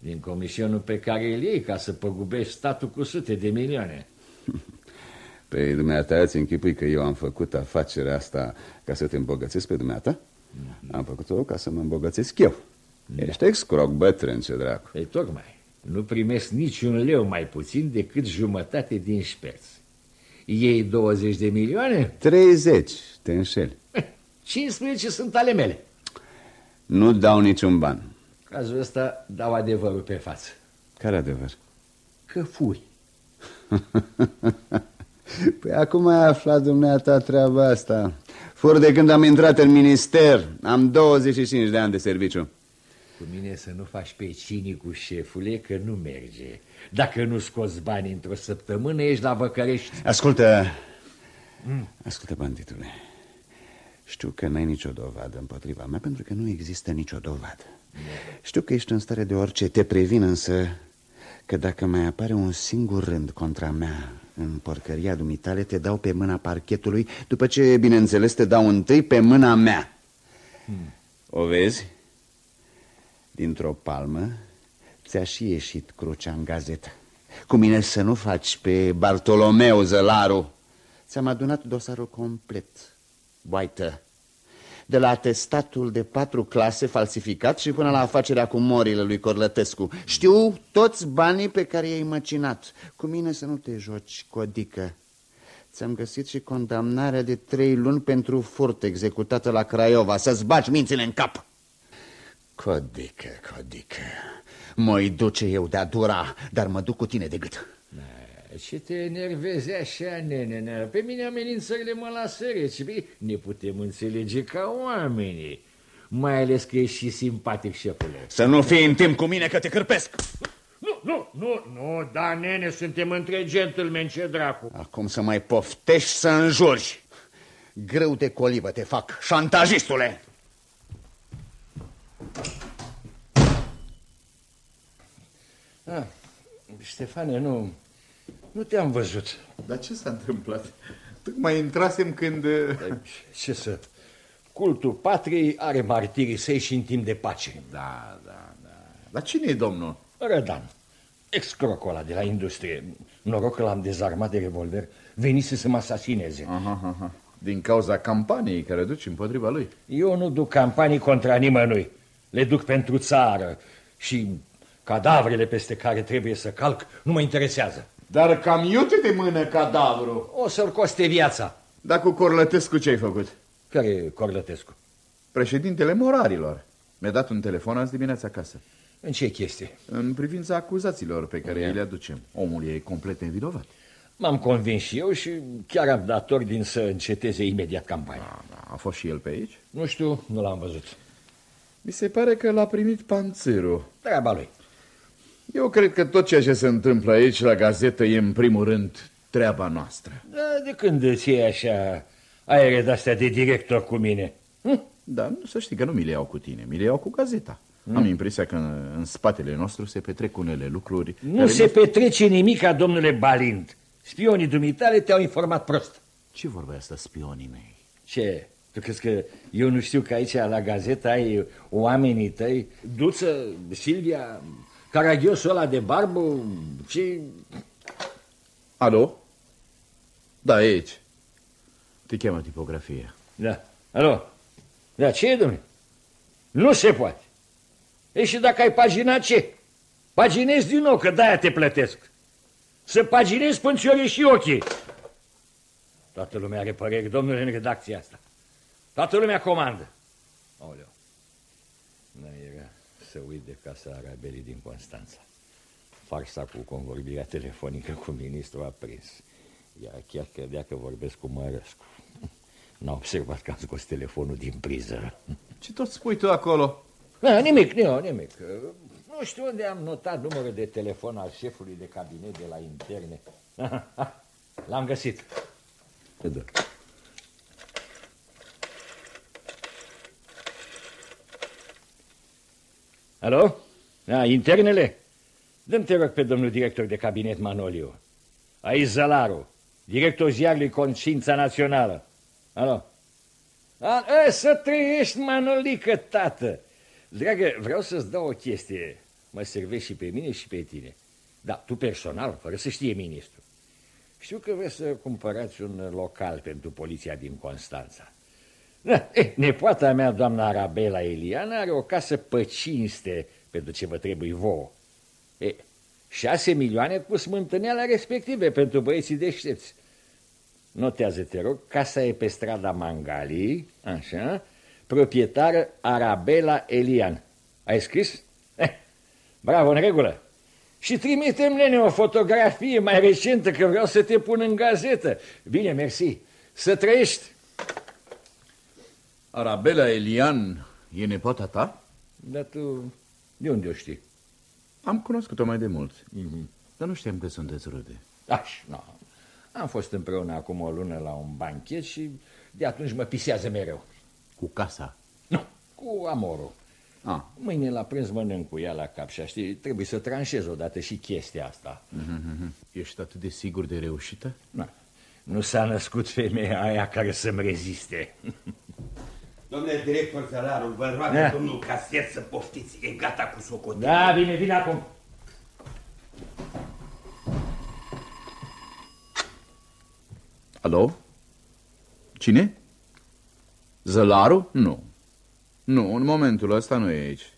Din comisionul pe care îl iei ca să păgubești statul cu sute de milioane. <laughs> Păi dumneata îți închipui că eu am făcut afacerea asta ca să te îmbogățesc pe dumneata? Mm-hmm. Am făcut-o ca să mă îmbogățesc eu. Da. Ești excroc bătrân, ce dracu. Ei, tocmai. Nu primesc niciun leu mai puțin decât jumătate din șperți. Ei 20 de milioane? 30, te înșeli. 15 sunt ale mele. Nu dau niciun ban. Cazul ăsta dau adevărul pe față. Care adevăr? Că fui. <laughs> Păi acum ai aflat dumneata treaba asta. Fur de când am intrat în minister. Am 25 de ani de serviciu. Cu mine să nu faci pe cinicul, șefule, că nu merge. Dacă nu scoți bani într-o săptămână, ești la Văcărești. Ascultă, mm. ascultă, banditule. Știu că n-ai nicio dovadă împotriva mea, pentru că nu există nicio dovadă. Mm. Știu că ești în stare de orice. Te previn însă că dacă mai apare un singur rând contra mea în porcăria dumitale, te dau pe mâna parchetului, după ce, bineînțeles, te dau întâi pe mâna mea. Hmm. O vezi? Dintr-o palmă ți-a și ieșit crucea în gazetă. Cu mine să nu faci pe Bartolomeu Zălaru. Ți-am adunat dosarul complet. Boaită, de la atestatul de patru clase falsificat și până la afacerea cu morile lui Corlătescu. Știu toți banii pe care i-ai măcinat. Cu mine să nu te joci, codică. Ți-am găsit și condamnarea de trei luni pentru furt executată la Craiova. Să-ți bagi mințile în cap. Codică, codică. Mă-i duce eu de-a dura, dar mă duc cu tine de gât. Ce te enervezi așa, nene? Pe mine amenințările mă lasă reci. Ne putem înțelege ca oamenii. Mai ales că ești și simpatic, șefule. Să nu fii în timp cu mine că te cârpesc. Nu, nu, nu, nu, da, nene, suntem între gentlemen, ce dracu. Acum să mai poftești să înjuri. Greu de colivă te fac, șantajistule. Ah, Ștefane, nu, nu te-am văzut. Dar ce s-a întâmplat? Tocmai intrasem când... Ce să... Cultul patriei are martirii săi și în timp de pace. Da, da, da. Dar cine e domnul? Rădan, excrocul de la industrie. Noroc că l-am dezarmat de revolver. Venise să mă asasineze. Aha, aha. Din cauza campaniei care duci împotriva lui. Eu nu duc campanii contra nimănui. Le duc pentru țară și cadavrele peste care trebuie să calc nu mă interesează. Dar cam iute de mână cadavru. O să-l coste viața. Dar cu Corlătescu ce ai făcut? Care e Corlătescu? Președintele morarilor. Mi-a dat un telefon azi dimineața acasă. În ce chestie? În privința acuzațiilor pe care îi le aducem. Omul e complet nevinovat. M-am convins și eu și chiar am dat ordin să înceteze imediat campania. Da, da. A fost și el pe aici? Nu știu, nu l-am văzut. Mi se pare că l-a primit panțirul. Treaba lui. Eu cred că tot ceea ce se întâmplă aici la gazetă e în primul rând treaba noastră. Da, de când îți iei așa aere de-astea de director cu mine? Hm? Da, nu să știi că nu mi le iau cu tine, mi le iau cu gazeta. Hm? Am impresia că în, în spatele nostru se petrec unele lucruri... Nu se petrece nimic, domnule Balind. Spionii dumitale te-au informat prost. Ce vorba asta, spionii mei? Ce? Tu crezi că eu nu știu că aici la gazetă ai oamenii tăi? Duță, Silvia, Caragiosul ăla de barbă și... Alo? Da, aici. Te cheamă tipografie. Da. Alo? Da, ce e, domnule? Nu se poate. E și dacă ai pagina ce? Paginezi din nou, că de-aia te plătesc. Să paginezi până ți și ochii. Toată lumea are păreri, domnule, în redacția asta. Toată lumea comandă. Aoleu. Nu era să uit de casa Arabelii din Constanța. Farsa cu convorbirea telefonică cu ministrul a prins. Ea chiar credea că vorbesc cu Mărescu. <laughs> N-a observat că am scos telefonul din priză. Ce tot spui tu acolo? Da, nimic, nu, nimic. Nu știu unde am notat numărul de telefon al șefului de cabinet de la interne. <laughs> L-am găsit. Da. Alo? Da, internele? Dăm te rog pe domnul director de cabinet Manoliu. Aici Zalaru, director ziarului Conștiința Națională. Alo? A, a, să trăiești, Manolică, tată. Dragă, vreau să-ți dau o chestie. Mă servești și pe mine și pe tine. Da, tu personal, fără să știe ministru. Știu că vreți să cumpărați un local pentru poliția din Constanța. Da, eh, nepoata mea, doamna Arabela Eliana, are o casă pe cinste pentru ce vă trebuie vouă. E, șase milioane cu smântâneala respective pentru băieții deștepți. Notează, te rog, casa e pe strada Mangali, așa, proprietară Arabela Elian. Ai scris? Eh, bravo, în regulă. Și trimitem, nene, o fotografie mai recentă, că vreau să te pun în gazetă. Bine, mersi. Să trăiești. Arabela Elian e nepoata ta? Dar tu de unde o știi? Am cunoscut-o mai de mult, mm -hmm. dar nu știam că sunteți rude. Aș, nu. Am fost împreună acum o lună la un banchet și de atunci mă pisează mereu. Cu casa? Nu, cu amorul. Ah. Mâine la prânz mănânc cu ea la cap și știi, trebuie să tranșez odată și chestia asta. Mm -hmm. Ești atât de sigur de reușită? Nu. Nu s-a născut femeia aia care să-mi reziste. <laughs> Domnule director Zălarul, vă roagă Da. domnul casier să poftiți. E gata cu socotul. Da, bine, bine acum. Alo? Cine? Zălaru? Nu. Nu, în momentul ăsta nu e aici.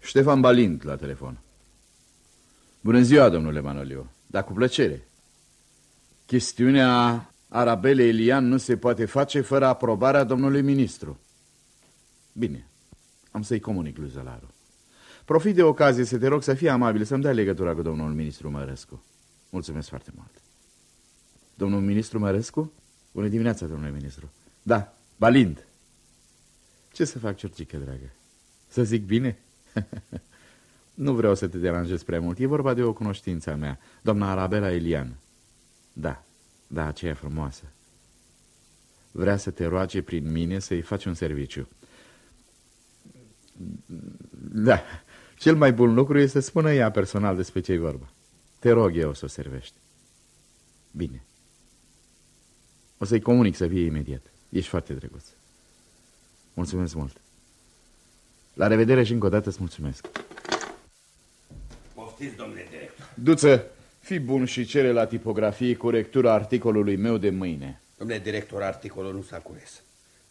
Ștefan Balint la telefon. Bună ziua, domnule Manoliu. Dar cu plăcere. Chestiunea Arabele Elian nu se poate face fără aprobarea domnului ministru. Bine, am să-i comunic lui Zălaru. Profit de ocazie să te rog să fii amabil, să-mi dai legătura cu domnul ministru Mărescu. Mulțumesc foarte mult. Domnul ministru Mărescu? Bună dimineața, domnule ministru. Da, Balind. Ce să fac, ciorcică, dragă? Să zic bine? <laughs> nu vreau să te deranjez prea mult. E vorba de o cunoștință a mea, doamna Arabela Elian. Da, da, aceea frumoasă. Vrea să te roage prin mine să-i faci un serviciu. Da, cel mai bun lucru este să spună ea personal despre ce-i vorba. Te rog eu să o servești. Bine. O să-i comunic să fie imediat. Ești foarte drăguț. Mulțumesc mult. La revedere și încă o dată îți mulțumesc. Poftiți, domnule director. Duță, fii bun și cere la tipografie corectura articolului meu de mâine. Domnule director, articolul nu s-a cures.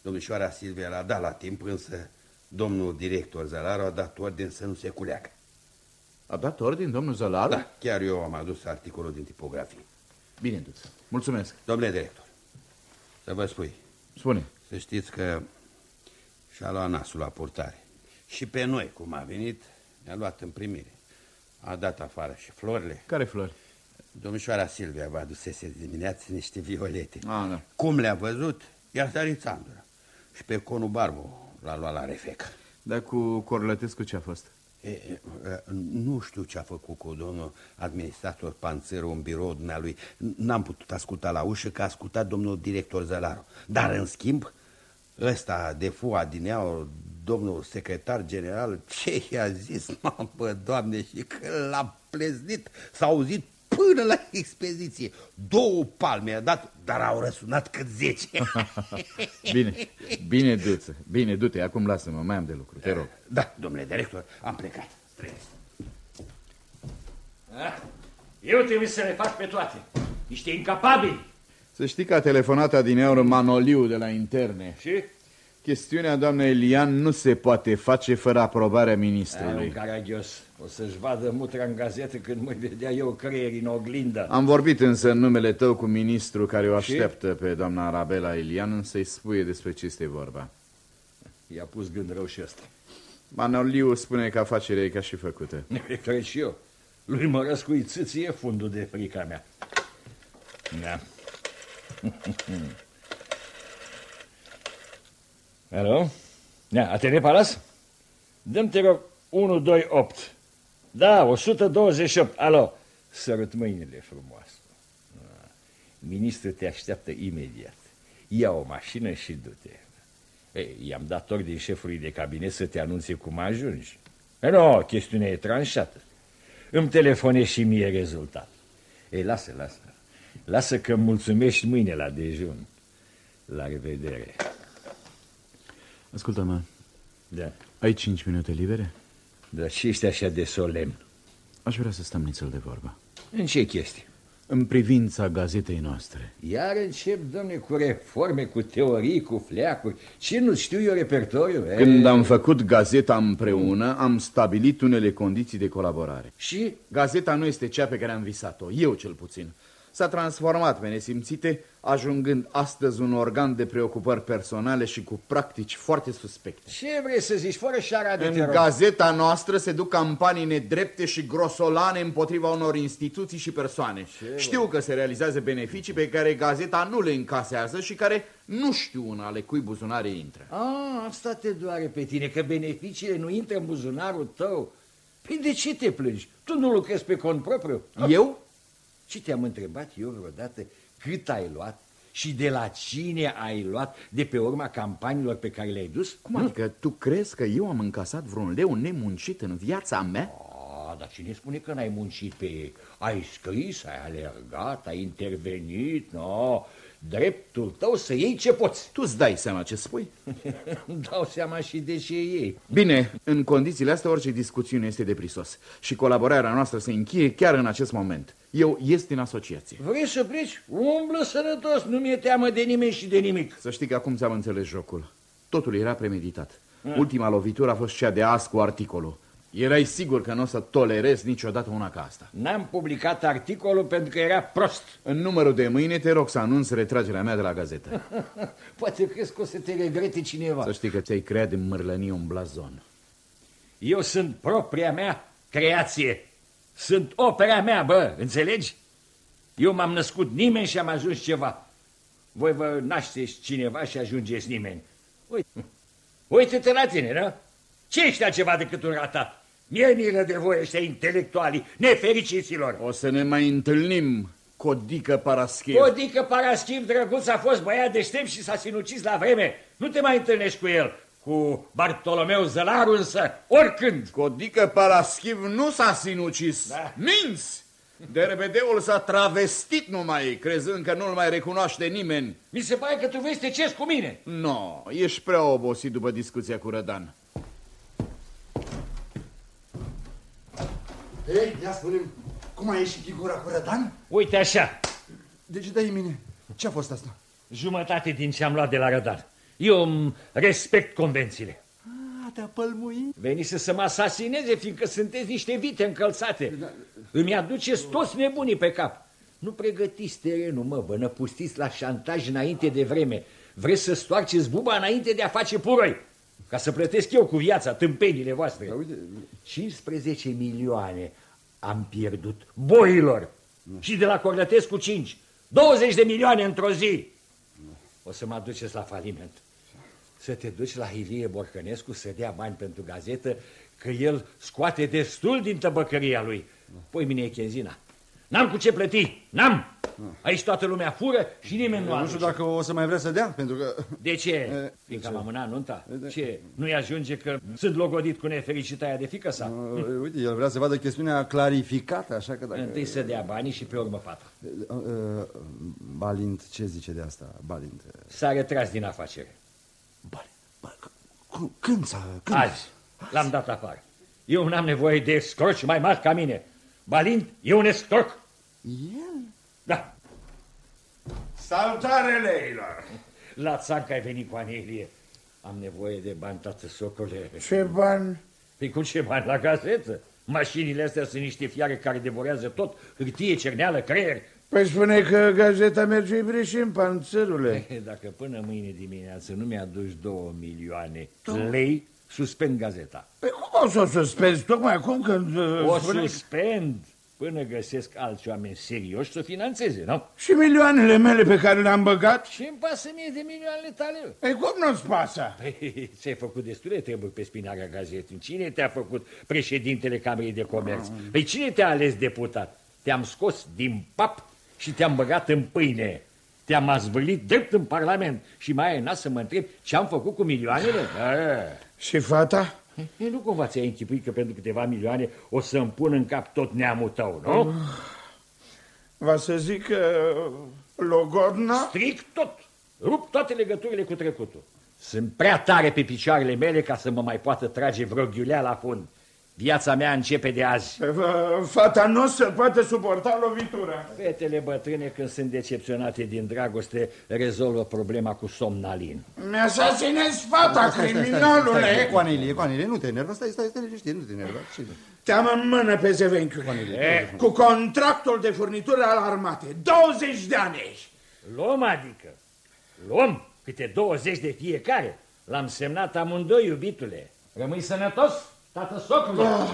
Domnișoara Silvia l-a dat la timp, însă domnul director Zălaru a dat ordin să nu se culeagă. A dat ordin, domnul Zălaru? Da, chiar eu am adus articolul din tipografie. Bine, Duță. Mulțumesc. Domnule director, să vă spui. Spune. Să știți că și-a luat nasul la purtare. Și pe noi, cum a venit, ne-a luat în primire. A dat afară și florile. Care flori? Domnișoara Silvia vă adusese dimineață niște violete. A, da. Cum le-a văzut, i-a sărit țandura. Și pe conul Barbu l-a luat la refecă. Dar cu Corlătescu ce a fost? E, e, nu știu ce a făcut cu domnul administrator Panțăru în birou dumnealui. N-am putut asculta la ușă, că a ascultat domnul director Zălaru. Dar, în schimb, ăsta de fua din ea, domnul secretar general, ce i-a zis, <laughs> mamă, doamne, și că l-a pleznit, s-a auzit până la expediție. Două palme a dat, dar au răsunat cât zece. <laughs> Bine, bine, Duță. Bine, du-te, acum lasă-mă, mai am de lucru, te rog. Da, domnule director, am plecat. Ah, Eu trebuie să le fac pe toate. Niște incapabili. Să știi că a telefonat adineaură Manoliu de la interne. Și? Chestiunea doamnei Elian nu se poate face fără aprobarea Ai, ministrului. caragios. O să-și vadă mutra în gazetă când mă vedea eu creier în oglindă. Am vorbit însă în numele tău cu ministrul care o Și? așteaptă pe doamna Arabela Elian să-i spui despre ce este vorba. I-a pus gând rău și ăsta. Manoliu spune că afacerea e ca și făcută. Cred și eu. Lui Mărăscu îi țâție fundul de frica mea. Da. <laughs> Alo? Da, Atene Palas? Dăm te rog 128. Da, 128. Alo. Sărut mâinile frumoase. Da. Ministrul te așteaptă imediat. Ia o mașină și du-te. I-am dat ordin șefului de cabinet să te anunțe cum ajungi. E, nu, chestiunea e tranșată. Îmi telefonezi și mie rezultat. Ei, lasă, lasă. Lasă că mulțumești mâine la dejun. La revedere. Ascultă-mă. Da. Ai cinci minute libere? Dar și ești așa de solemn. Aș vrea să stăm nițel de vorbă. În ce chestie? În privința gazetei noastre. Iar încep, domne, cu reforme, cu teorii, cu fleacuri. Ce nu știu eu repertoriu? Când am făcut gazeta împreună, am stabilit unele condiții de colaborare. Și? Gazeta nu este cea pe care am visat-o, eu cel puțin s-a transformat pe nesimțite, ajungând astăzi un organ de preocupări personale și cu practici foarte suspecte. Ce vrei să zici, fără șara de În teror? gazeta noastră se duc campanii nedrepte și grosolane împotriva unor instituții și persoane. Ce știu că se realizează beneficii pe care gazeta nu le încasează și care nu știu în ale cui buzunare intră. Ah, asta te doare pe tine, că beneficiile nu intră în buzunarul tău. Păi de ce te plângi? Tu nu lucrezi pe cont propriu? Eu? Și te-am întrebat eu vreodată cât ai luat și de la cine ai luat de pe urma campaniilor pe care le-ai dus? Cum adică tu crezi că eu am încasat vreun leu nemuncit în viața mea? A, dar cine spune că n-ai muncit pe ei? Ai scris, ai alergat, ai intervenit, no, dreptul tău să iei ce poți. Tu îți dai seama ce spui? Îmi dau seama și de ce iei. Bine, în condițiile astea orice discuțiune este deprisos și colaborarea noastră se încheie chiar în acest moment. Eu ies din asociație. Vrei să pleci? Umblă sănătos, nu mi-e teamă de nimeni și de nimic. Să știi că acum ți-am înțeles jocul. Totul era premeditat. Ultima lovitură a fost cea de as cu articolul. Erai sigur că nu o să tolerezi niciodată una ca asta. N-am publicat articolul pentru că era prost. În numărul de mâine te rog să anunț retragerea mea de la gazetă. <laughs> Poate crezi că o să te regrete cineva. Să știi că ți-ai creat din mărlănie un blazon. Eu sunt propria mea creație. Sunt opera mea, bă, înțelegi? Eu m-am născut nimeni și am ajuns ceva. Voi vă nașteți cineva și ajungeți nimeni. Uite, <laughs> uite-te la tine, nu? Ce ești altceva decât un ratat? Mie milă de voi ăștia intelectualii, nefericiților. O să ne mai întâlnim, Codică Paraschiv. Codică Paraschiv, drăguț, a fost băiat deștept și s-a sinucis la vreme. Nu te mai întâlnești cu el. Cu Bartolomeu Zălaru însă, oricând. Codică Paraschiv nu s-a sinucis. Da. Minți! Derbedeul s-a travestit numai, crezând că nu-l mai recunoaște nimeni. Mi se pare că tu vei să te ceri cu mine. Nu, no, ești prea obosit după discuția cu Rădan. Ei, ia spune cum a ieșit figura cu Rădan? Uite așa. Deci dai mine, ce a fost asta? Jumătate din ce am luat de la Rădan. Eu îmi respect convențiile. A, te-a pălmuit? Veniți să mă asasineze, fiindcă sunteți niște vite încălțate. Da. Îmi aduceți toți nebunii pe cap. Nu pregătiți terenul, mă, vă năpustiți la șantaj înainte de vreme. Vreți să stoarceți buba înainte de a face puroi. Ca să plătesc eu cu viața tâmpenile voastre. Da, uite. 15 milioane am pierdut boilor. Și de la Corlătescu 5. 20 de milioane într-o zi. O să mă aduceți la faliment. Să te duci la Ilie Borcănescu să dea bani pentru gazetă, că el scoate destul din tăbăcăria lui. Păi mine e chenzina. N-am cu ce plăti, n-am. Aici toată lumea fură și nimeni nu Nu aduce. știu dacă o să mai vrea să dea, pentru că... De ce? <laughs> E, Fiindcă ce? am amânat nunta? Ce? Nu-i ajunge că sunt logodit cu nefericita aia de fică sa? Uh, Uite, el vrea să vadă chestiunea clarificată, așa că dacă... Întâi să dea banii și pe urmă fata. Uh, uh, Balint, ce zice de asta, Balint? S-a retras din afacere. C- Când s-a... Când? Azi. L-am dat afară. Eu n-am nevoie de escroci mai mari ca mine. Balint e un escroc. El? Da. Salutare, Leila! La țancă ai venit cu anelie. Am nevoie de bani, tată socole. Ce bani? Păi cu ce bani? La gazetă. Mașinile astea sunt niște fiare care devorează tot, hârtie, cerneală, creier. Păi spune că gazeta merge brișin, panțărule. <laughs> Dacă până mâine dimineață nu mi-aduci două milioane lei, suspend gazeta. Păi cum o să o suspenzi tocmai acum când... uh, O spune- suspend. Până găsesc alți oameni serioși să finanțeze, nu? Și milioanele mele pe care le-am băgat? Și îmi pasă mie de milioanele tale. Ei, cum nu-ți pasă? Păi, ți-ai făcut destule treburi pe spinarea gazetei. Cine te-a făcut președintele Camerei de Comerț? Păi cine te-a ales deputat? Te-am scos din pap și te-am băgat în pâine. Te-am azvârlit drept în Parlament și mai ai nas să mă întreb ce am făcut cu milioanele? Și fata? E, nu cumva ți-ai închipuit că pentru câteva milioane o să-mi pun în cap tot neamul tău, nu? Va să zic că Logorna? Stric tot. Rup toate legăturile cu trecutul. Sunt prea tare pe picioarele mele ca să mă mai poată trage vreo ghiulea la fund. Viața mea începe de azi. Fata nu o să poate suporta lovitura. Fetele bătrâne, când sunt decepționate din dragoste, rezolvă problema cu somnalin. Mi-asasinezi fata, criminalule! Coanilie, Coanilie, nu te enerva, stai, stai, stai, liniștit, nu te enerva. Te-am în mână pe zevenchiul. Cu contractul de furnitură al armatei. 20 de ani ești. Luăm adică. Luăm câte 20 de fiecare. L-am semnat amândoi, iubitule. Rămâi sănătos? Tată socule! Oh,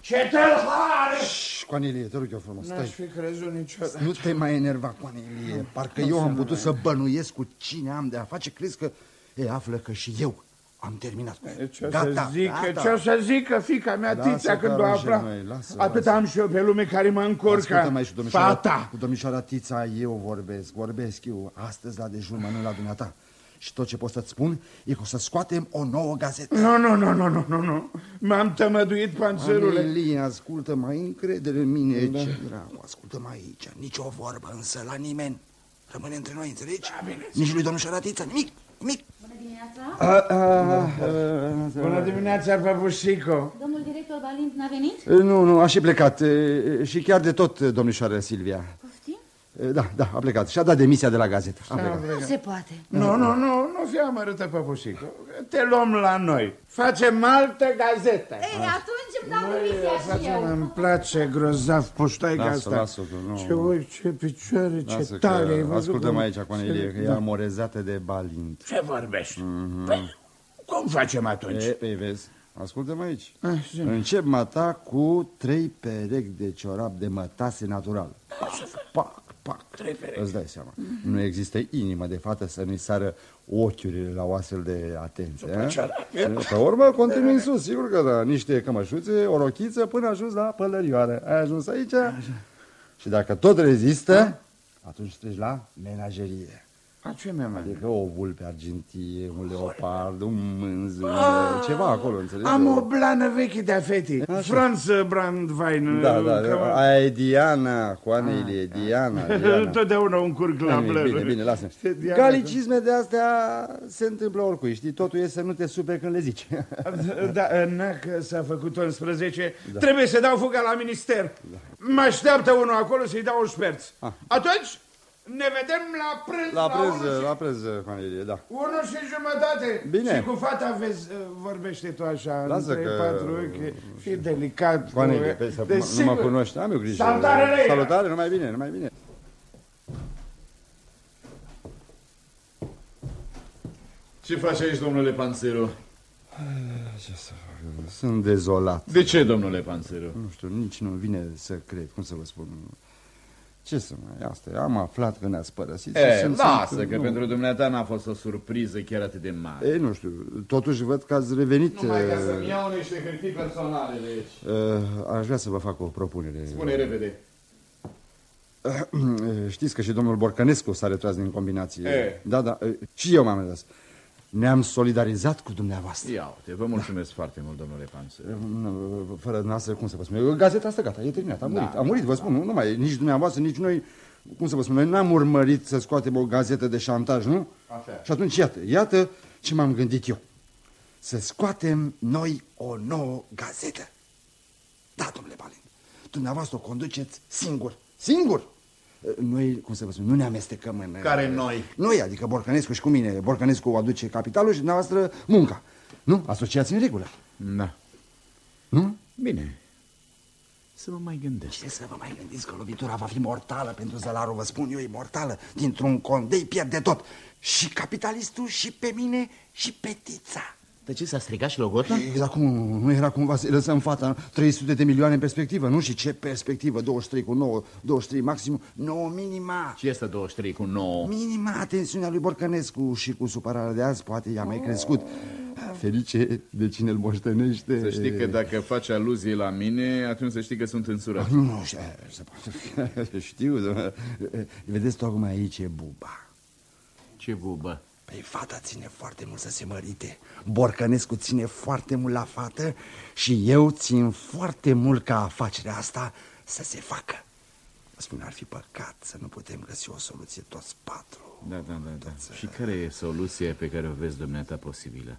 ce tâlhare! Coanilie, te rog eu frumos, N-aș stai. fi crezut niciodată. Nu te mai enerva, Coanilie. Parcă eu am putut să bănuiesc cu cine am de a face. Crezi că... E, află că și eu am terminat cu el. Ce o să zică, ce o să zică fica mea, Lasă Tiția, că când o aranjăm afla? noi, lasă, Atât lasă. am și eu pe lume care mă încurcă. Ascultă mai și domnișoara, Fata! cu domnișoara Tița eu vorbesc, vorbesc eu. Astăzi la dejun mănânc la dumneata. Și tot ce pot să-ți spun e că o să scoatem o nouă gazetă. Nu, nu, nu, nu, nu, nu, nu. M-am tămăduit, panțărule. Amelie, ascultă mai încredere în mine. Da. Ce dracu, ascultă mai aici. Nici o vorbă însă la nimeni. Rămâne între noi, înțelegi? Da, bine. Nici lui domnișoara Tița, nimic, nimic. Bună dimineața! A, a, Bună dimineața, păpușico. Domnul director Balint n-a venit? Nu, nu, a și plecat. E, Și chiar de tot, domnișoara Silvia. Poftim? E, Da, da, a plecat. Și-a dat demisia de la gazetă. A plecat. Nu se poate. Nu, nu, nu, nu fi amărâtă, păpușico. Te luăm la noi. Facem altă gazetă. Ei, atunci îmi dau demisia și eu. Îmi place grozav puștaica Lasă, asta. lasă, că nu. Ce oi, ce picioare, ce Lasă tare ai că, văzut. ascultă-mă aici, Ce- Conelie, că e Da. amorezată de Balint. Ce vorbești? Păi, cum facem atunci? E, ei, vezi, ascultă-mă aici. Ah, zi. Încep mata cu trei perechi de ciorap de mătase natural. Pac, pac. Trei perechi. Îți dai seama. Nu există inimă de fată să nu-i sară ochiurile la o astfel de atenție. După a? ciorap. Pe urmă, continui în sus, sigur că da. Niște cămășuțe, o rochiță, până ajungi la pălărioară. Ai ajuns aici? Și dacă tot rezistă, atunci treci la menagerie. A, ce mi-am Adică o vulpe argintie, un leopard, un mânz, un- Ah, ceva acolo, înțelegi? Am o blană veche de-a fetii. Franz Brandwein. Da, da, că- aia e Diana, cu Anelie, Diana, <laughs> Diana. Totdeauna un curg la Bine, blăr. bine, bine, lasă Este Diana. Galicisme de astea se întâmplă oricui, știi? Totul e să nu te superi când le zici. <laughs> Da, na, că s-a făcut 11, trebuie să dau fuga la minister. Mă așteaptă unul acolo să-i dau un șperț. Atunci ne vedem la prânz La prânz, unu și- la prânz, Anelie, da. Unu și jumătate. Bine. Și cu fata vezi, uh, vorbește tu așa, Lasă între că- patru ochi, fii delicat. Cu Anelie, pe, să, Deci, nu mă sigur, cunoști, am eu grijă. Salutare, Leila! Salutare, numai bine, numai bine. Ce faci aici, domnule Panțeru? Ce să fac? Sunt dezolat. De ce, domnule Panțeru? Nu știu, nici nu vine să cred, cum să vă spun. Ce să mai, asta e, am aflat că ne-ați părăsit. și E, sunt- lasă, sunt- că nu. pentru dumneata n-a fost o surpriză chiar atât de mare. Ei, nu știu, totuși văd că ați revenit. Numai ca uh, să-mi iau niște hârtii personale de aici. uh, Aș vrea să vă fac o propunere. Spune repede. Uh, <clears throat> Știți că și domnul Borcănescu s-a retras din combinație. E. Da, da, uh, și eu m-am retras. Ne-am solidarizat cu dumneavoastră. Ia uite, vă mulțumesc <laughs> foarte mult, domnule Panțeru. Nu, Fără noastră, cum să vă spun? Gazeta asta gata, e terminat, a murit. Da. A murit, vă spun, nu, nu mai e nici dumneavoastră, nici noi, cum să vă spun, noi n-am urmărit să scoatem o gazetă de șantaj, nu? Așa. Și atunci, iată, iată ce m-am gândit eu. Să scoatem noi o nouă gazetă. Da, domnule Balin, dumneavoastră o conduceți singur, singur. Noi, cum să vă spun, nu ne amestecăm în... Care noi? Noi, adică Borcănescu și cu mine. Borcănescu aduce capitalul și dumneavoastră munca. Nu? Asociați în regulă. Da. Nu? Bine. Să mă mai gândesc. Ce să vă mai gândiți că lovitura va fi mortală pentru Zălaru, vă spun eu, e mortală. Dintr-un condei pierde tot. Și capitalistul, și pe mine, și pe Tița. De ce s-a strigat și logotul? Exact cum nu era cumva să lăsăm fata 300 de milioane în perspectivă, nu? Și ce perspectivă? 23 cu 9, 23 maxim, 9 minima. Ce este 23 cu 9? Minima atențiunea lui Borcănescu și cu supărarea de azi poate i-a mai crescut. Ferice de cine îl moștenește. Să știi că dacă faci aluzie la mine, atunci să știi că sunt însurat. Nu, nu, știu, <laughs> știu. Vedeți, tocmai aici e buba. Ce bubă? Păi fata ține foarte mult să se mărite Borcănescu ține foarte mult la fată Și eu țin foarte mult ca afacerea asta să se facă Vă spun, ar fi păcat să nu putem găsi o soluție toți patru Da, da, da, da. Și care e soluția pe care o vezi dumneata posibilă?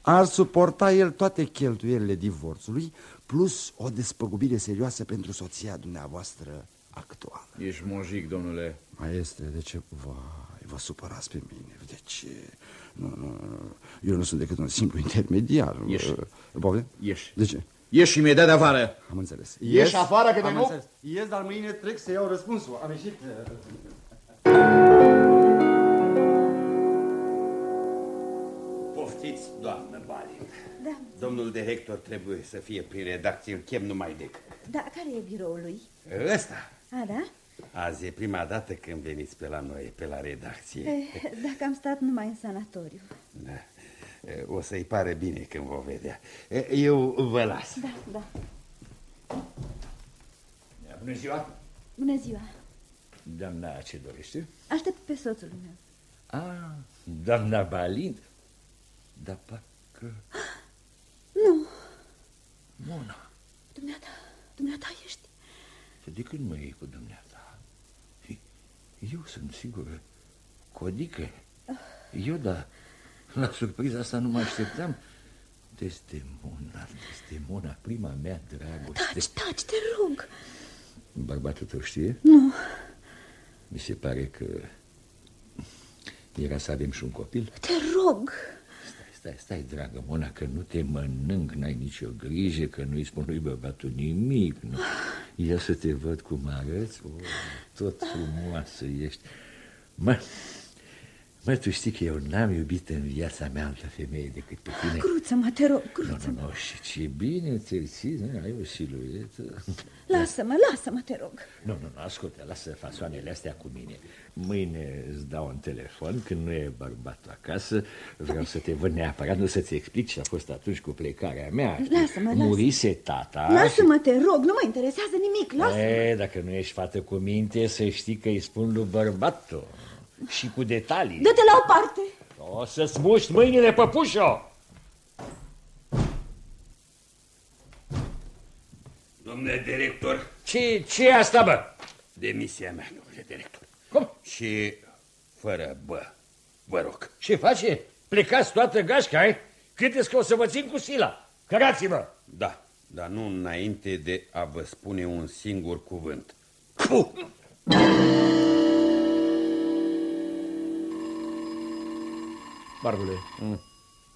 Ar suporta el toate cheltuielile divorțului Plus o despăgubire serioasă pentru soția dumneavoastră actuală Ești mojic, domnule Mai este, de ce? Vai, vă supărați pe mine De ce? Nu, nu, nu. Eu nu sunt decât un simplu intermediar Ieși. Poftim? Ieși. De ce? Ieși imediat de afară Am înțeles Ieși afară că de Am nu... înțeles. Ies, dar mâine trec să iau răspunsul Am ieșit Poftiți, doamnă Balin. Da. Domnul director trebuie să fie prin redacție, îl chem numai decât. Da, care e biroul lui? Ăsta. A, da? Azi e prima dată când veniți pe la noi, pe la redacție. Eh, dacă am stat numai în sanatoriu. Da. O să-i pare bine când vă vedea. Eu vă las. Da, da. Bună ziua! Bună ziua. Doamna, ce dorește? Aștept pe soțul meu. Ah, doamna Balint? Da, parcă... Nu. Mona, Dumneata, dumneata ești. de când mă iei cu dumneata? Eu sunt sigur, Codică. Eu, da, la surpriza asta nu mă așteptam. Desdemona, Desdemona, prima mea dragoste. Taci, taci, te rog. Bărbatul tău știe? Nu. Mi se pare că era să avem și un copil. Te rog. Stai, stai, dragă Mona, că nu te mănânc, n-ai nicio grijă, că nu-i spun lui bărbatul nimic. Nu. Ia să te văd cum arăți. Oh, tot frumoasă ești. Mă, mă, tu știi că eu n-am iubit în viața mea altă femeie decât pe tine. Cruță-mă, te rog, Nu, cruță-mă. nu, nu, și ce bine ți-l ții, nu? ai o siluetă. Lasă-mă, lasă-mă, te rog. Nu, nu, nu, ascultă, lasă fasoanele astea cu mine. Mâine îți dau un telefon, când nu e bărbatul acasă, vreau să te văd neapărat, nu să-ți explic ce a fost atunci cu plecarea mea. știi? Lasă-mă, lasă. Murise tata. Lasă-mă, te rog, nu mă interesează nimic, lasă-mă. E, dacă nu ești fată cu minte, să știi că îi spun lui bărbatul. Și cu detalii. Dă-te la o parte. O să-ți muști mâinile, păpușo! Domnule director. Ce, ce e asta, bă? Demisia mea, domnule director. Cum? Și fără bă, vă rog. Ce face? Plecați toată gașca, ai? Credeți că o să vă țin cu sila? Cărați-vă! Da, dar nu înainte de a vă spune un singur cuvânt. Barbule, mm.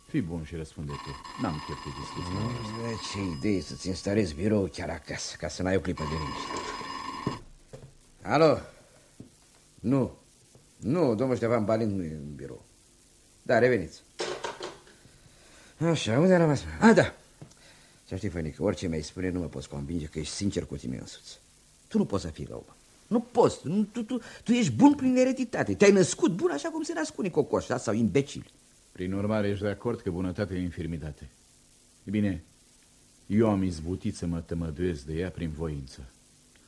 fii bun și răspunde tu. N-am chef de discuție. Mm, Ce idee să-ți instalezi birou chiar acasă, ca să n-ai o clipă de liniște. Alo? Nu. Nu, domnul Ștefan Balin nu e în birou. Da, reveniți. Așa, unde am rămas? Ah, da. Să știi, Fănică, orice mi-ai spune nu mă poți convinge că ești sincer cu tine însuți. Tu nu poți să fii rău, bă. Nu poți. Nu, tu, tu, tu ești bun prin ereditate. Te-ai născut bun așa cum se nasc unii cocoși da? sau imbecili. Prin urmare, ești de acord că bunătatea e infirmitate. E bine, eu am izbutit să mă tămăduiesc de ea prin voință.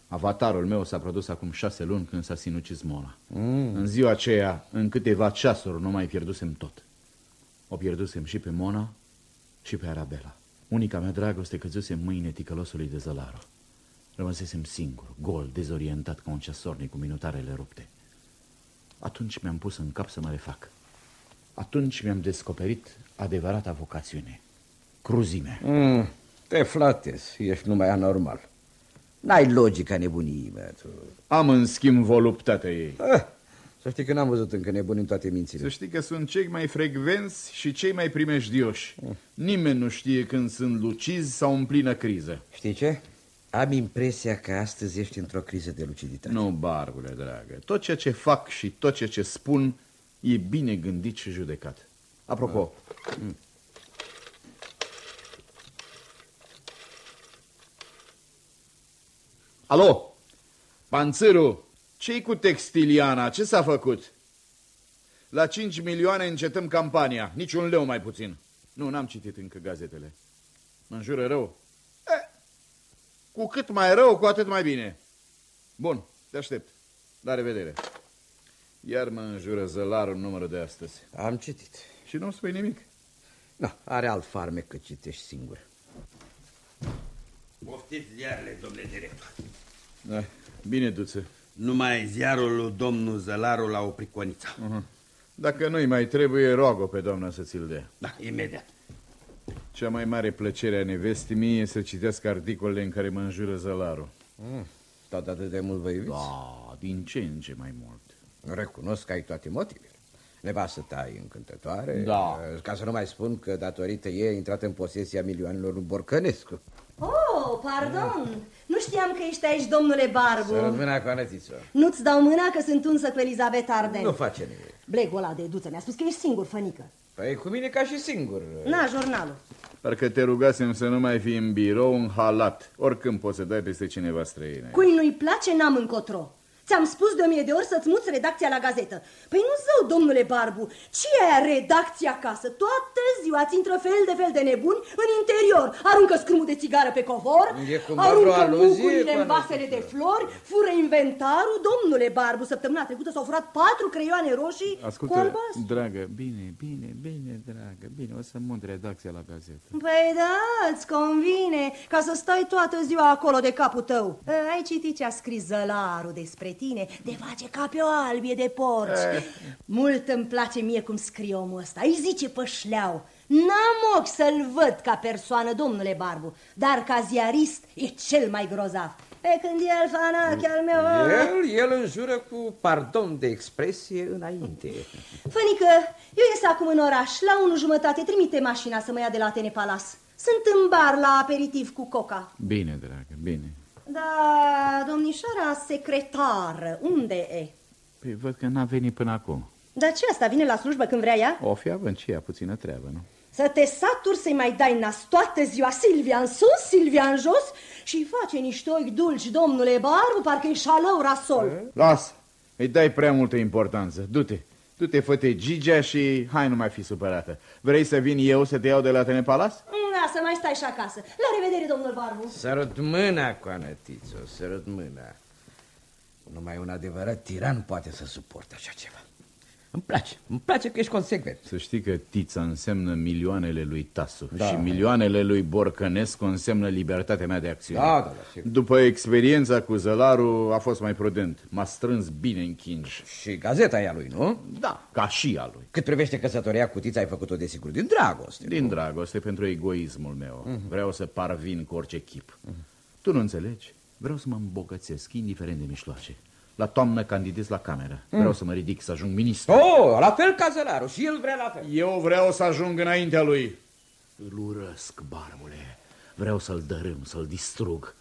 Avatarul meu s-a produs acum șase luni când s-a sinucis Mona. Mm. În ziua aceea, în câteva ceasuri, nu mai pierdusem tot. O pierdusem și pe Mona și pe Arabela. Unica mea dragoste căzuse în mâine ticălosului de Zălaro. Rămăsesem singur, gol, dezorientat ca un ceasornic cu minutarele rupte. Atunci mi-am pus în cap să mă refac. Atunci mi-am descoperit adevărata vocațiune. Cruzimea. Mm, te flatezi, ești numai anormal. N-ai logica nebunii, bă, tu. Am în schimb voluptatea ei. Ah, să știi că n-am văzut încă nebuni în toate mințile. Să știi că sunt cei mai frecvenți și cei mai primejdioși. Nimeni nu știe când sunt lucizi sau în plină criză. Știi ce? Am impresia că astăzi ești într-o criză de luciditate. Nu, Barbule, dragă. Tot ceea ce fac și tot ceea ce spun e bine gândit și judecat. Apropo... Ah. Mm. Alo, Panțăru, ce cu textiliana? Ce s-a făcut? La 5 milioane încetăm campania, niciun leu mai puțin. Nu, n-am citit încă gazetele. Mă înjură rău. E, cu cât mai rău, cu atât mai bine. Bun, te aștept. La revedere. Iar mă înjură zălarul numărul de astăzi. Am citit. Și nu spui nimic? Da, are alt farmec că citești singur. Poftiți ziarele, domnule director. Da, bine, duță. Numai ziarul lui domnul Zălaru la o priconiță. Uh -huh. Dacă nu-i mai trebuie, roagă pe doamna să ți-l dea. Da, imediat. Cea mai mare plăcere a nevestii mie e să citească articolele în care mă înjură zălarul. Mm, tot atât de mult vă iubiți? Da, din ce în ce mai mult. Recunosc că ai toate motivele. Nevastă ta e încântătoare, Da. ca să nu mai spun că datorită ei a intrat în posesia milioanelor lui Borcănescu. Oh, pardon! Nu știam că ești aici, domnule Barbu. Să mâna cu anătiță. Nu-ți dau mâna că sunt unsă cu Elizabeth Arden. Nu face nimic. Blegul ăla de duță mi-a spus că ești singur, fănică. Păi cu mine ca și singur. Na, jurnalul. Parcă te rugasem să nu mai fii în birou în halat. Oricând poți să dai peste cineva străină. Cui nu-i place, n-am încotro. Ți-am spus de o mie de ori să-ți muți redacția la gazetă. Păi nu zău, domnule Barbu, ce e aia redacția acasă? Toată ziua ți intră fel de fel de nebuni în interior. Aruncă scrumul de țigară pe covor, E cumva vreo aruncă aluzie, mucurile în doamnă vasele de flori, fură inventarul. Domnule Barbu, săptămâna trecută s-au furat patru creioane roșii cu Ascultă, albastru. dragă, bine, bine, bine, dragă, bine, o să mut redacția la gazetă. Păi da, îți convine ca să stai toată ziua acolo de capul tău. E, Ai citit ce a scris Zălaru despre tine? De face ca pe o albie de porci. Eh. Mult îmi place mie cum scrie omul ăsta. Îi zice pășleau. N-am ochi să-l văd ca persoană, domnule Barbu, dar ca ziarist e cel mai grozav. Pe când el, fanache al meu... El, el înjură cu pardon de expresie înainte. Fănică, eu ies acum în oraș, la unu jumătate, trimite mașina să mă ia de la Atene Palas. Sunt în bar la aperitiv cu coca. Bine, dragă, bine. Da, domnișoara secretară, unde e? Păi văd că n-a venit până acum. Dar ce asta, vine la slujbă când vrea ea? O fi având și ea puțină treabă, nu? Să te saturi să-i mai dai nas toată ziua Silvia în sus, Silvia în jos și face niște ochi dulci, domnule Barbu, parcă-i șalău rasol. Lasă, îi dai prea multă importanță. Du-te, du-te, fă-te Gigea și hai nu mai fi supărată. Vrei să vin eu să te iau de la Tene Palas? Da, să mai stai și acasă. La revedere, domnul Barbu. Sărut mâna cu anătiță, sărut mâna. Numai un adevărat tiran poate să suporte așa ceva. Îmi place, îmi place că ești consecvent. Să știi că Tița înseamnă milioanele lui Tasu Da. și milioanele lui Borcănescu înseamnă libertatea mea de acțiune. Da, da, da, sigur. După experiența cu Zălaru a fost mai prudent. M-a strâns bine în chingi. Și gazeta e a lui, nu? Da, ca și a lui. Cât privește căsătoria cu Tița, ai făcut-o desigur din dragoste. Din dragoste pentru egoismul meu. Mhm. Vreau să parvin cu orice chip. Tu nu înțelegi? Vreau să mă îmbogățesc, indiferent de mișloace. La toamnă candidez la cameră. Mm. Vreau să mă ridic, să ajung ministru. Oh, la fel ca Zălaru, și el vrea la fel. Eu vreau să ajung înaintea lui. Îl urăsc, barbule. Vreau să-l dărâm, să-l distrug.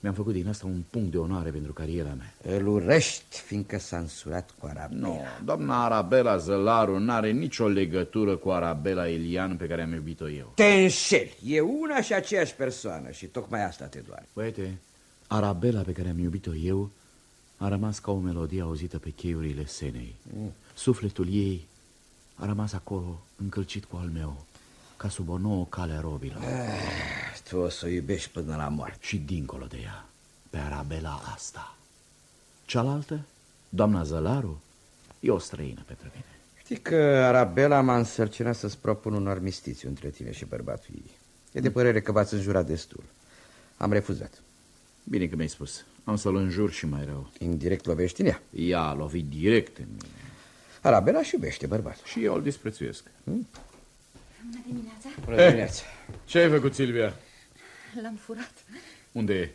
Mi-am făcut din asta un punct de onoare pentru cariera mea. Îl urăști, fiindcă s-a însurat cu Arabela. Nu, doamna Arabela Zălaru n-are nicio legătură cu Arabela Elian pe care am iubit-o eu. Te înșeli, e una și aceeași persoană și tocmai asta te doare. Băiete, Arabela pe care am iubit-o eu a rămas ca o melodie auzită pe cheiurile senei. Mm. Sufletul ei a rămas acolo încălcit cu al meu, ca sub o nouă cale a robilor. Ah, Tu o să o iubești până la moarte. Și dincolo de ea, pe Arabela asta. Cealaltă, doamna Zălaru, e o străină pentru mine. Știi că Arabela m-a însărcinat să-ți propun un armistițiu între tine și bărbatul ei. E de părere că v-ați înjurat destul. Am refuzat. Bine că mi-ai spus. Am să-l înjur și mai rău. Indirect lovești în ea. Ea a lovit direct în mine. Arabela și iubește bărbatul. Și eu îl disprețuiesc. Hmm? Bună dimineața. Bună dimineața. Ce ai făcut, Silvia? L-am furat. Unde e?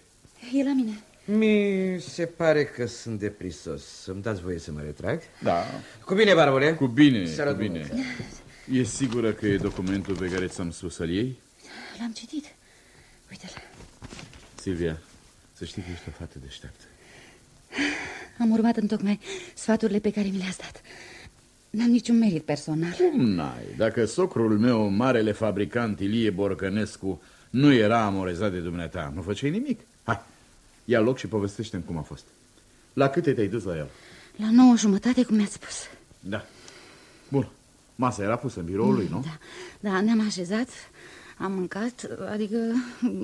E la mine. Mi se pare că sunt deprisos. Să-mi dați voie să mă retrag? Da. Cu bine, barbule. Cu bine, Seara cu bine. bună. E sigură că e documentul pe care ți-am spus să-l iei? L-am citit. Uite-l. Silvia, să știi că ești o fată deșteaptă. Am urmat întocmai sfaturile pe care mi le-ați dat. N-am niciun merit personal. Cum n-ai? Dacă socrul meu, marele fabricant Ilie Borcănescu, nu era amorezat de dumneata, nu făceai nimic. Hai, Ia loc și povestește cum a fost. La câte te-ai dus la el? La nouă jumătate, cum mi-ați spus. Da. Bun. Masa era pusă în biroul lui, nu? Da, da ne-am așezat, am mâncat, adică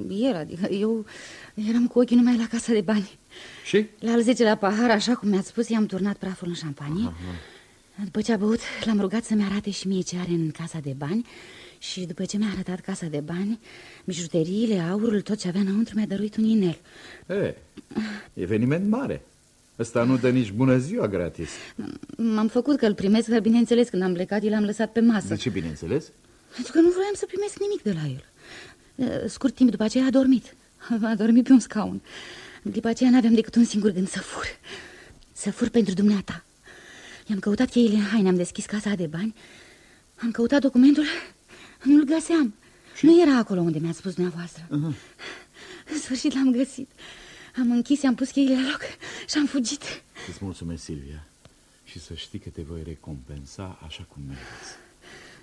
el, adică eu eram cu ochii numai la casa de bani. Și? La al zecelea pahar, așa cum mi-ați spus, i-am turnat praful în șampanie. Aha. După ce a băut, l-am rugat să-mi arate și mie ce are în casa de bani și după ce mi-a arătat casa de bani, bijuteriile, aurul, tot ce avea înăuntru, mi-a dăruit un inel. E, eveniment mare. Ăsta nu dă nici bună ziua gratis. M-am făcut că îl primesc, dar bineînțeles, când am plecat, l-am lăsat pe masă. De ce bineînțeles? Pentru că nu vroiam să primesc nimic de la el. Scurt timp după aceea a dormit. A dormit pe un scaun. După aceea n-aveam decât un singur gând să fur. Să fur pentru dumneata. I-am căutat cheile în haine, am deschis casa de bani, am căutat documentul, nu-l găseam. Și? Nu era acolo unde mi-a spus dumneavoastră. Uh -huh. În sfârșit l-am găsit. Am închis, i-am pus cheile la loc și am fugit. Îți mulțumesc, Silvia. Și să știi că te voi recompensa așa cum meriți.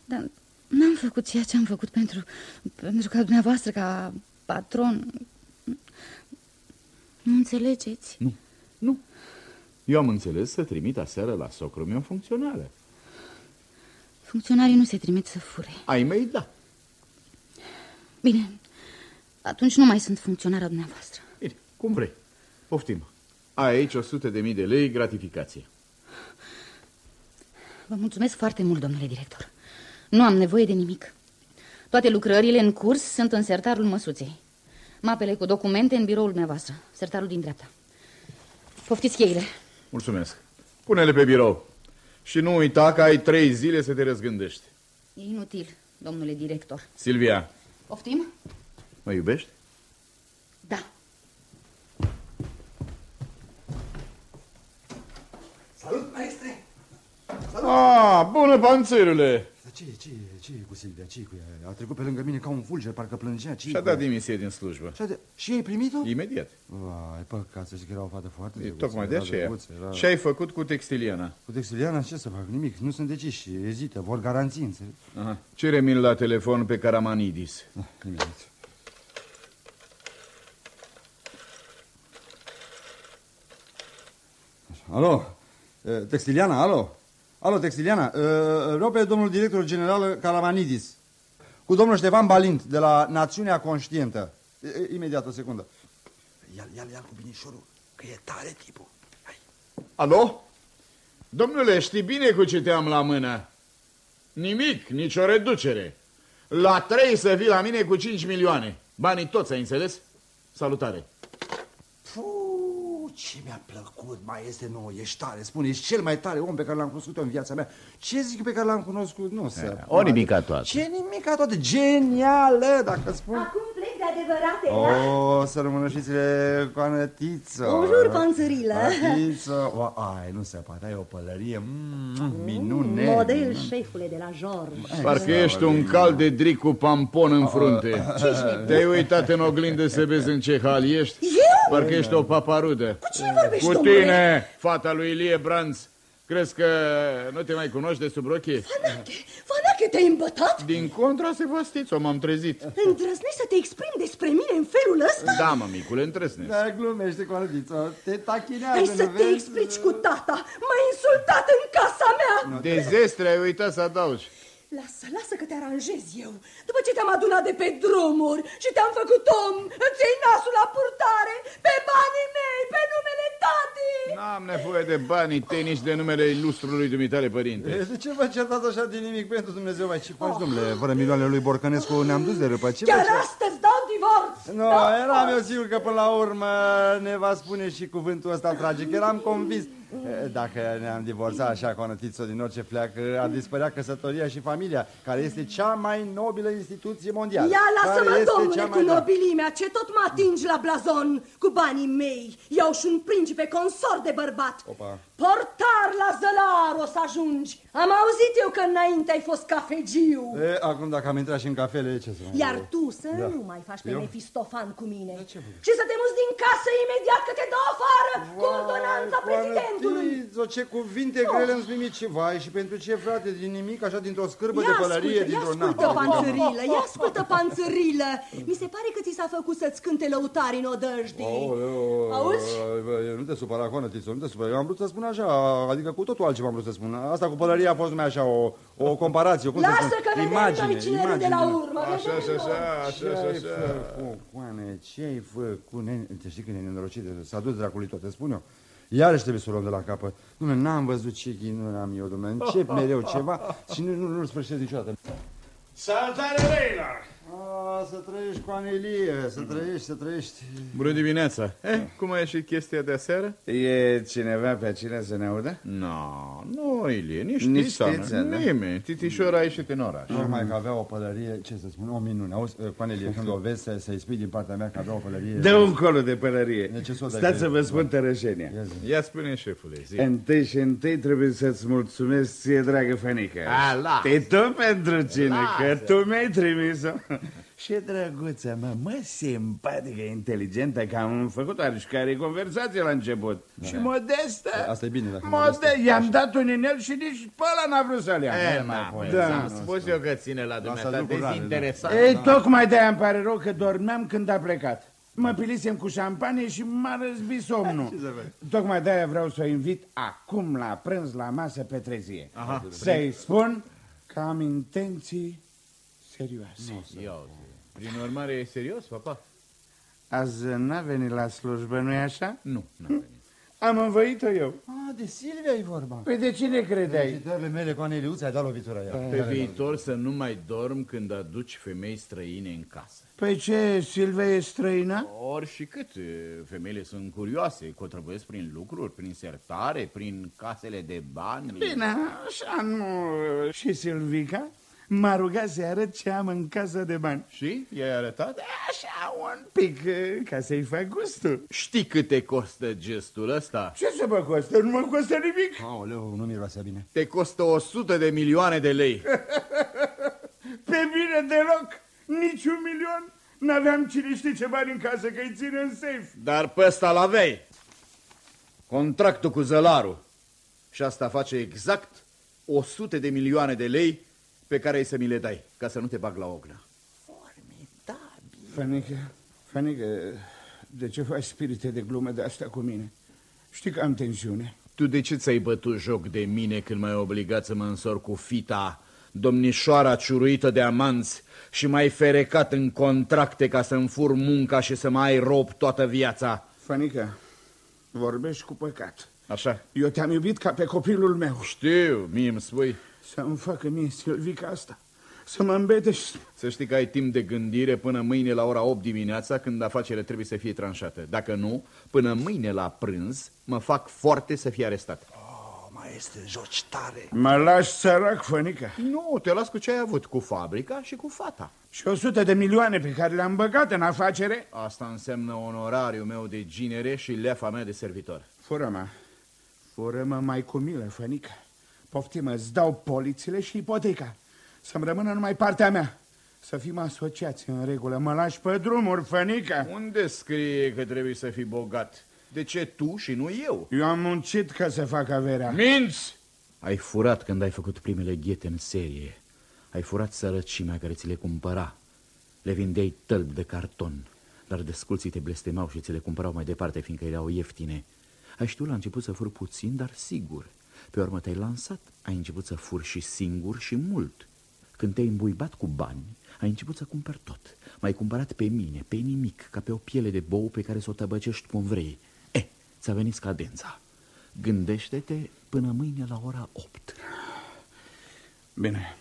Dar n-am făcut ceea ce am făcut pentru, pentru ca dumneavoastră, ca patron. Nu înțelegeți? Nu, nu. Eu am înțeles să trimit aseară la socru meu funcționare. Funcționarii nu se trimit să fure. Ai mei, da. Bine, atunci nu mai sunt funcționarea dumneavoastră. Bine, cum vrei. Poftim. Ai aici 100 de mii de lei gratificație. Vă mulțumesc foarte mult, domnule director. Nu am nevoie de nimic. Toate lucrările în curs sunt în sertarul măsuței. Mapele cu documente în biroul dumneavoastră, sertarul din dreapta. Poftiți cheile. Mulțumesc. Pune-le pe birou. Și nu uita că ai trei zile să te răzgândești. E inutil, domnule director. Silvia. Poftim? Mă iubești? Da. Salut, maestre! Salut! Ah, bună, panțărule! Dar ce, ce, ce e cu Silvia? ce cu ea? A trecut pe lângă mine ca un fulger, parcă plângea. ce Și-a dat demisie din slujbă. Și, de... și ai primit-o? Imediat. Vai, păcat să zic că era o fată foarte E drăguță, tocmai de era aceea. drăguță, era- Ce ai făcut cu textiliana? Cu textiliana ce să fac? Nimic, nu sunt deciși, ezită, vor garanții, înțeleg. Aha. Cere-mi la telefon pe Caramanidis. Ah, imediat. Alo, eh, textiliana, alo? Alo, textiliana, eh, rog pe domnul director general Caramanidis, cu domnul Ștefan Balint, de la Națiunea Conștientă. Eh, eh, Imediat, o secundă. Ia-l, ia-l, ia cu binișorul, că e tare tipul. Alo? Domnule, știi bine cu ce te-am la mână. Nimic, nicio reducere. La trei să vii la mine cu 5 milioane. Banii toți, ai înțeles? Salutare. Puh, ce mi-a plăcut, mai este nou, ești tare, spune, ești cel mai tare om pe care l-am cunoscut în viața mea. Ce zic pe care l-am cunoscut? Nu se Eh, O nimica toată. Ce nimica toată, genială, dacă spun. Acum plec de adevărate, da? O, să rămână știțile cu Anătiță. Bonjour, panțărilă. Anătiță, o, ai, nu se poate, ai o pălărie, mm, minune. Model șefule de la George. Parcă ești un cal de dric cu pampon în frunte. Te-ai uitat în oglindă să vezi în ce hal ești? Eu? Parcă ești o paparudă. Cu cine vorbești, Cu domnule? tine, fata lui Ilie Branț. Crezi că nu te mai cunoști de sub rochie? Vanache, te-ai îmbătat? Din contra, Sebastițo, m-am trezit. Îndrăznești să te exprimi despre mine în felul ăsta? Da, mămicule, întrăsnesc. Da, glumește cu Anătiță, te tachinează, Hai să nu te vezi? explici cu tata. M-ai insultat în casa mea. De zestre ai uitat să adaugi. Lasă, lasă că te aranjez eu. După ce te-am adunat de pe drumuri și te-am făcut om, îți iei nasul la purtare, pe banii mei, pe numele tati. N-am nevoie de banii tăi, nici de numele ilustrului dumitale părinte. E, De ce vă certați așa de nimic pentru Dumnezeu? Mai ce faci, domnule? Fără milioanele lui Borcănescu ne-am dus de râpă. Ce vă Chiar cer- astăzi dau divorț. Nu, eram eu sigur că până la urmă ne va spune și cuvântul ăsta tragic. Eram convins. E, Dacă ne-am divorțat așa cu o nătiță din orice pleacă, ar dispărea căsătoria și familia, care este cea mai nobilă instituție mondială. Ia Care lasă-mă, este domnule, cea cu mai- da. nobilimea, ce tot mă atingi la blazon cu banii mei. Iau și un principe consort de bărbat. Opa. Portar la zălar o să ajungi. Am auzit eu că înainte ai fost cafegiu. E, acum dacă am intrat și în cafele, ce să mai Iar tu să Da. nu mai faci pe Eu? Mefistofan cu mine. Și să te muți din casă imediat că te dau afară cu ordonanța Cu prezidentului. Bordului. Știți, o ce cuvinte grele îmi spui ce vai și pentru ce, frate, din nimic, așa dintr-o scârbă Ia de ascultă, pălărie, ia dintr-o ascultă, napă. panțărilă, ia ascultă, panțărilă. Mi se pare că ți s-a făcut să-ți cânte lăutari în odăjdi. Aoleu, Auzi? bă, Nu te supăra, Coană, Tiso, nu te supăra. Eu am vrut să spun așa, adică cu totul altceva am vrut să spun. Asta cu pălăria a fost numai așa, o, o comparație, cum să Lasă spun, că vedem imagine, noi cine râde la urmă. Așa, vedem așa, noi. așa, așa, așa, așa. Coane, ce ai făcut, nene? Te știi că e nenorocit, s-a dus dracului tot, te spun eu. Iarăși trebuie să o luăm de la capăt. Dumne, n-am văzut ce ghinuri am eu, dumne. Încep mereu ceva și nu, nu, nu-l sfârșesc niciodată. Salutare, Reilor! A, să trăiești cu Anelie, să trăiești, să trăiești. Bună dimineața! Eh, cum a ieșit chestia de aseară? E cineva pe cine să ne audă? No, nu, Ilie, nici Nici Tița, Tița, da. nimeni. Titișor a ieșit în oraș. Numai că avea o pălărie, ce să spun, o minune. Auzi, cu Anelie, când o vezi, să- să-i spui din partea mea că avea o pălărie. Dă un colo de pălărie. De ce s-o dai Stați că- să vă spun tărășenia. Ia spune, șefule, zi. Întâi și întâi trebuie să-ți mulțumesc ție, dragă Fănică. A, las. Te tot pentru cine, că Lasă. tu mi-ai trimis-o. Și drăguța mă, mă, simpatică, inteligentă, că am făcut care conversație la început. Și modestă. Asta e bine, dacă Modestă. I-am dat un inel și nici pe ăla n-a vrut să-l ia. E, na, Da. am spus eu că ține la dumneata dezinteresat. Ei, tocmai de-aia îmi pare rău că dormeam când a plecat. Mă pilisem cu șampanie și m-a răzbit somnul. Tocmai de-aia vreau să o invit acum la prânz, la masă, pe trezie. Aha. Să-i spun că am intenții serioase. Ia uite. Prin urmare, e serios, papa? Azi n-a venit la slujbă, nu-i așa? Nu, n-a venit. Am învăit-o eu. Ah, de Silvia e vorba. Păi de cine credeai? Felicitările mele cu Aneliuța, ai dat lovitura ea. Pe viitor să nu mai dorm când aduci femei străine în casă. Păi ce, Silvia e străină? Ori și cât, e, femeile sunt curioase, cotrăbăiesc prin lucruri, prin sertare, prin casele de bani. Bine, așa nu... Și Silvica m-a rugat să arăt ce am în casa de bani. Și? I-ai arătat? Așa, un pic, ca să-i fac gustul. Știi cât te costă gestul ăsta? Ce să mă costă? Nu mă costă nimic. Aoleu, nu miroase bine. Te costă 100 de milioane de lei. <laughs> Pe mine deloc, nici un milion. N-aveam cine știe ce bani în casă, că-i ține în safe. Dar pe ăsta l-aveai. Contractul cu zălarul. Și asta face exact 100 de milioane de lei pe care ai să mi le dai, ca să nu te bag la ognă. Fanică, Fanică, de ce faci spirite de glume de asta cu mine? Știi că am tensiune. Tu de ce ți-ai bătut joc de mine când m-ai obligat să mă însor cu fita, domnișoara ciuruită de amanți, și m-ai ferecat în contracte ca să-mi fur munca și să mai ai rob toată viața? Fanică, vorbești cu păcat. Așa? Eu te-am iubit ca pe copilul meu. Știu, mie îmi spui. Să-mi facă mie Silvica asta. Să mă îmbete și... Să știi că ai timp de gândire până mâine la ora 8 dimineața, când afacerea trebuie să fie tranșată. Dacă nu, până mâine la prânz, mă fac foarte să fie arestat. Mai este joci tare. Mă lași sărac, Fănică. Nu, te las cu ce ai avut, cu fabrica și cu fata. Și o sută de milioane pe care le-am băgat în afacere? Asta înseamnă onorariul meu de ginere și leafa mea de servitor. Fură-mă. Fură-mă mai cu milă, Fănică. Poftim, îți dau polițile și ipoteca. Să-mi rămână numai partea mea. Să fim asociați în regulă. Mă lași pe drumuri, Fănică. Unde scrie că trebuie să fii bogat? De ce tu și nu eu? Eu am muncit ca să fac averea. Minți! Ai furat când ai făcut primele ghete în serie. Ai furat sărăcimea care ți le cumpăra. Le vindeai tălbi de carton, dar desculții te blestemau și ți le cumpărau mai departe, fiindcă erau ieftine. Ai știut la început să furi puțin, dar sigur. Pe urmă te-ai lansat, ai început să furși și singur și mult. Când te-ai îmbuibat cu bani, ai început să cumperi tot. M-ai cumpărat pe mine, pe nimic, ca pe o piele de bou pe care să o tăbăcești cum vrei. E, ți-a venit scadența. Gândește-te până mâine la ora 8. Bine.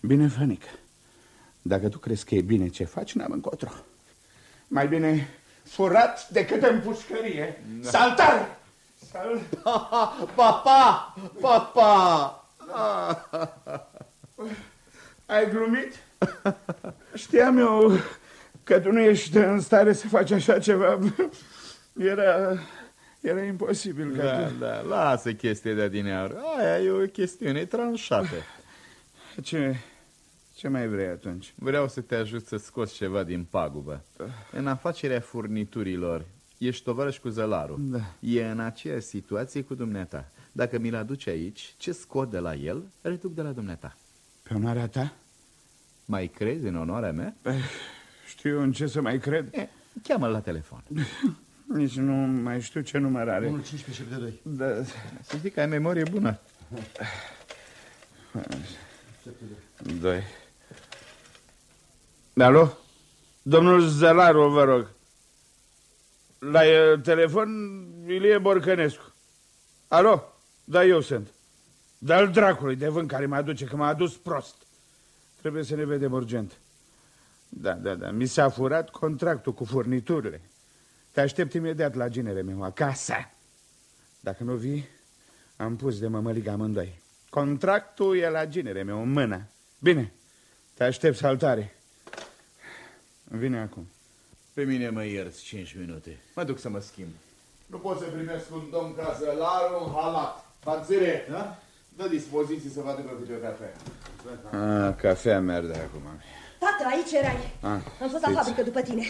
Bine, Fănică. Dacă tu crezi că e bine ce faci, n-am încotro. Mai bine furat decât în pușcărie. Da. Saltar! Sal... <laughs> Papa! Papa! <laughs> Ai glumit? <laughs> Știam eu că tu nu ești în stare să faci așa ceva. Era, era imposibil. Ca Da, tu. da, lasă chestia de adineauri. Aia e o chestiune tranșată. Ce, ce mai vrei atunci? Vreau să te ajut să scoți ceva din pagubă. În afacerea furniturilor, Ești tovarăș cu zălarul. Da. E în aceeași situație cu dumneata. Dacă mi-l aduci aici, ce scot de la el, reduc de la dumneata. Pe onoarea ta? Mai crezi în onoarea mea? Știu în ce să mai cred. E, cheamă-l la telefon. <laughs> Nici nu mai știu ce număr are. 115 de 2. Da. Să știi că ai memorie bună. Doi. Alo? Domnul Zălaru, vă rog. La e, telefon Ilie Borcănescu. Alo? Da, eu sunt. Dă-l dracului de vânt care mă aduce, că m-a adus prost. Trebuie să ne vedem urgent. Da, da, da. Mi s-a furat contractul cu furniturile. Te aștept imediat la ginere meu, acasă. Dacă nu vii, am pus de mămăligă amândoi. Contractul e la ginere meu, în mână. Bine, te aștept saltare. Vine acum. Pe mine mă ierți 5 minute. Mă duc să mă schimb. Nu pot să primesc un domn ca zălarul un halat. Fanțire, da? Dă dispoziții să vă aducă câte o cafea. Ah, cafea merde acum. Tată, aici erai. Ah, Am fost la știți. fabrică după tine.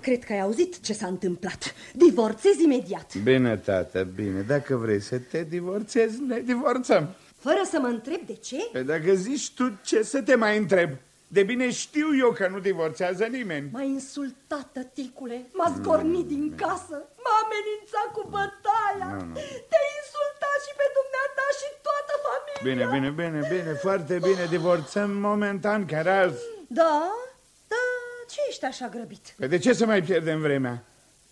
Cred că ai auzit ce s-a întâmplat. Divorțez imediat. Bine, tată, bine. Dacă vrei să te divorțezi, ne divorțăm. Fără să mă întreb de ce? Păi dacă zici tu, ce să te mai întreb? De bine știu eu că nu divorțează nimeni. M-ai insultat, tăticule. M-a zgornit din casă. M-a amenințat cu bătaia. Nu, nu. Te-ai insultat și pe dumneata și toată familia. Bine, bine, bine, bine, foarte bine. Divorțăm momentan, chiar azi. Da? Da, ce ești așa grăbit? Păi de ce să mai pierdem vremea?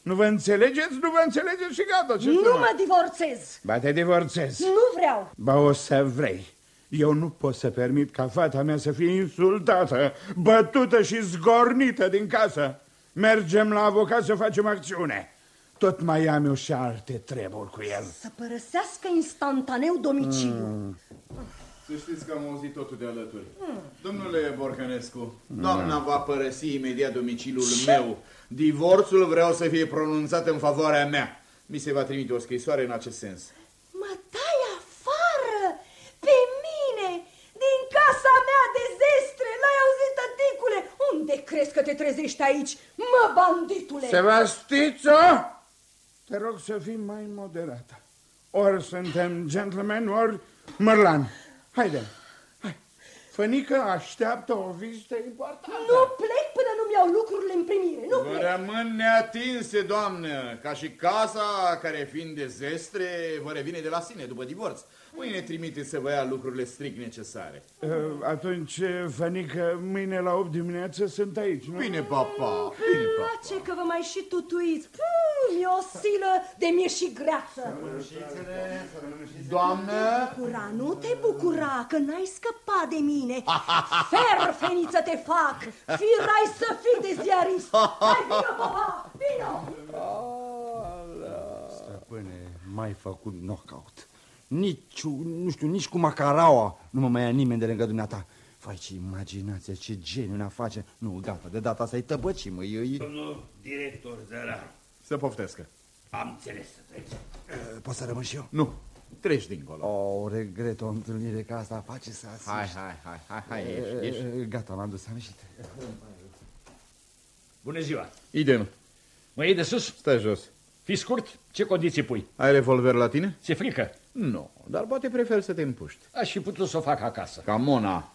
Nu vă înțelegeți? Nu vă înțelegeți și gata. Ce nu să mă divorțez. Ba te divorțezi. Nu vreau. Ba o să vrei. Eu nu pot să permit ca fata mea să fie insultată, bătută și zgornită din casă. Mergem la avocat să facem acțiune. Tot mai am eu și alte treburi cu el. Să părăsească instantaneu domiciliul. Mm. Să știți că am auzit totul de alături. Domnule Borcănescu, doamna va părăsi imediat domiciliul meu. Divorțul vreau să fie pronunțat în favoarea mea. Mi se va trimite o scrisoare în acest sens. Mă dai afară pe mine din casa mea de zestre. L-ai auzit, tăticule? Unde crezi că te trezești aici, mă, banditule? Sebastițo, te rog să fii mai moderată. Ori suntem gentlemen, ori mărlan. Haide, hai. Fănică așteaptă o vizită importantă. Nu plec până nu-mi iau lucrurile în primire. Nu Vă plec. rămân neatinse, doamnă, ca și casa care fiind de zestre vă revine de la sine după divorț. Mâine trimite să vă ia lucrurile strict necesare. Uh, Atunci, Fănică, mâine la 8 dimineață sunt aici, nu? Bine, papa, bine, papa. Place că vă mai și tutuiți. Puh, mi o silă de mie și greață. Doamnă! Bucura, nu te bucura că n-ai scăpat de mine. Fer, feniță te fac. Firai să fii de ziarist. Hai, vină, papa, vină. Stăpâne, mai făcut knockout. Nici, nu știu, nici cu macaraua nu mă mai ia nimeni de lângă dumneata. Fai ce imaginație, ce geniu ne face. Nu, gata, de data asta-i tăbăci, mă, îi... Domnul director Zărar, Să poftescă. am înțeles să treci. Pot să rămân și eu? Nu, treci dincolo. Oh, regret o întâlnire ca asta, face să asiști. Hai, hai, hai, hai, hai, E, ieși, ieși. e, Gata, m-am dus, am ieșit. Bună ziua! Idem. Mă iei de sus? Stai jos. Fii scurt, ce condiții pui? Ai revolver la tine? Ți-e frică? Nu, dar poate prefer să te împuști. Aș fi putut să o fac acasă. Ca Mona.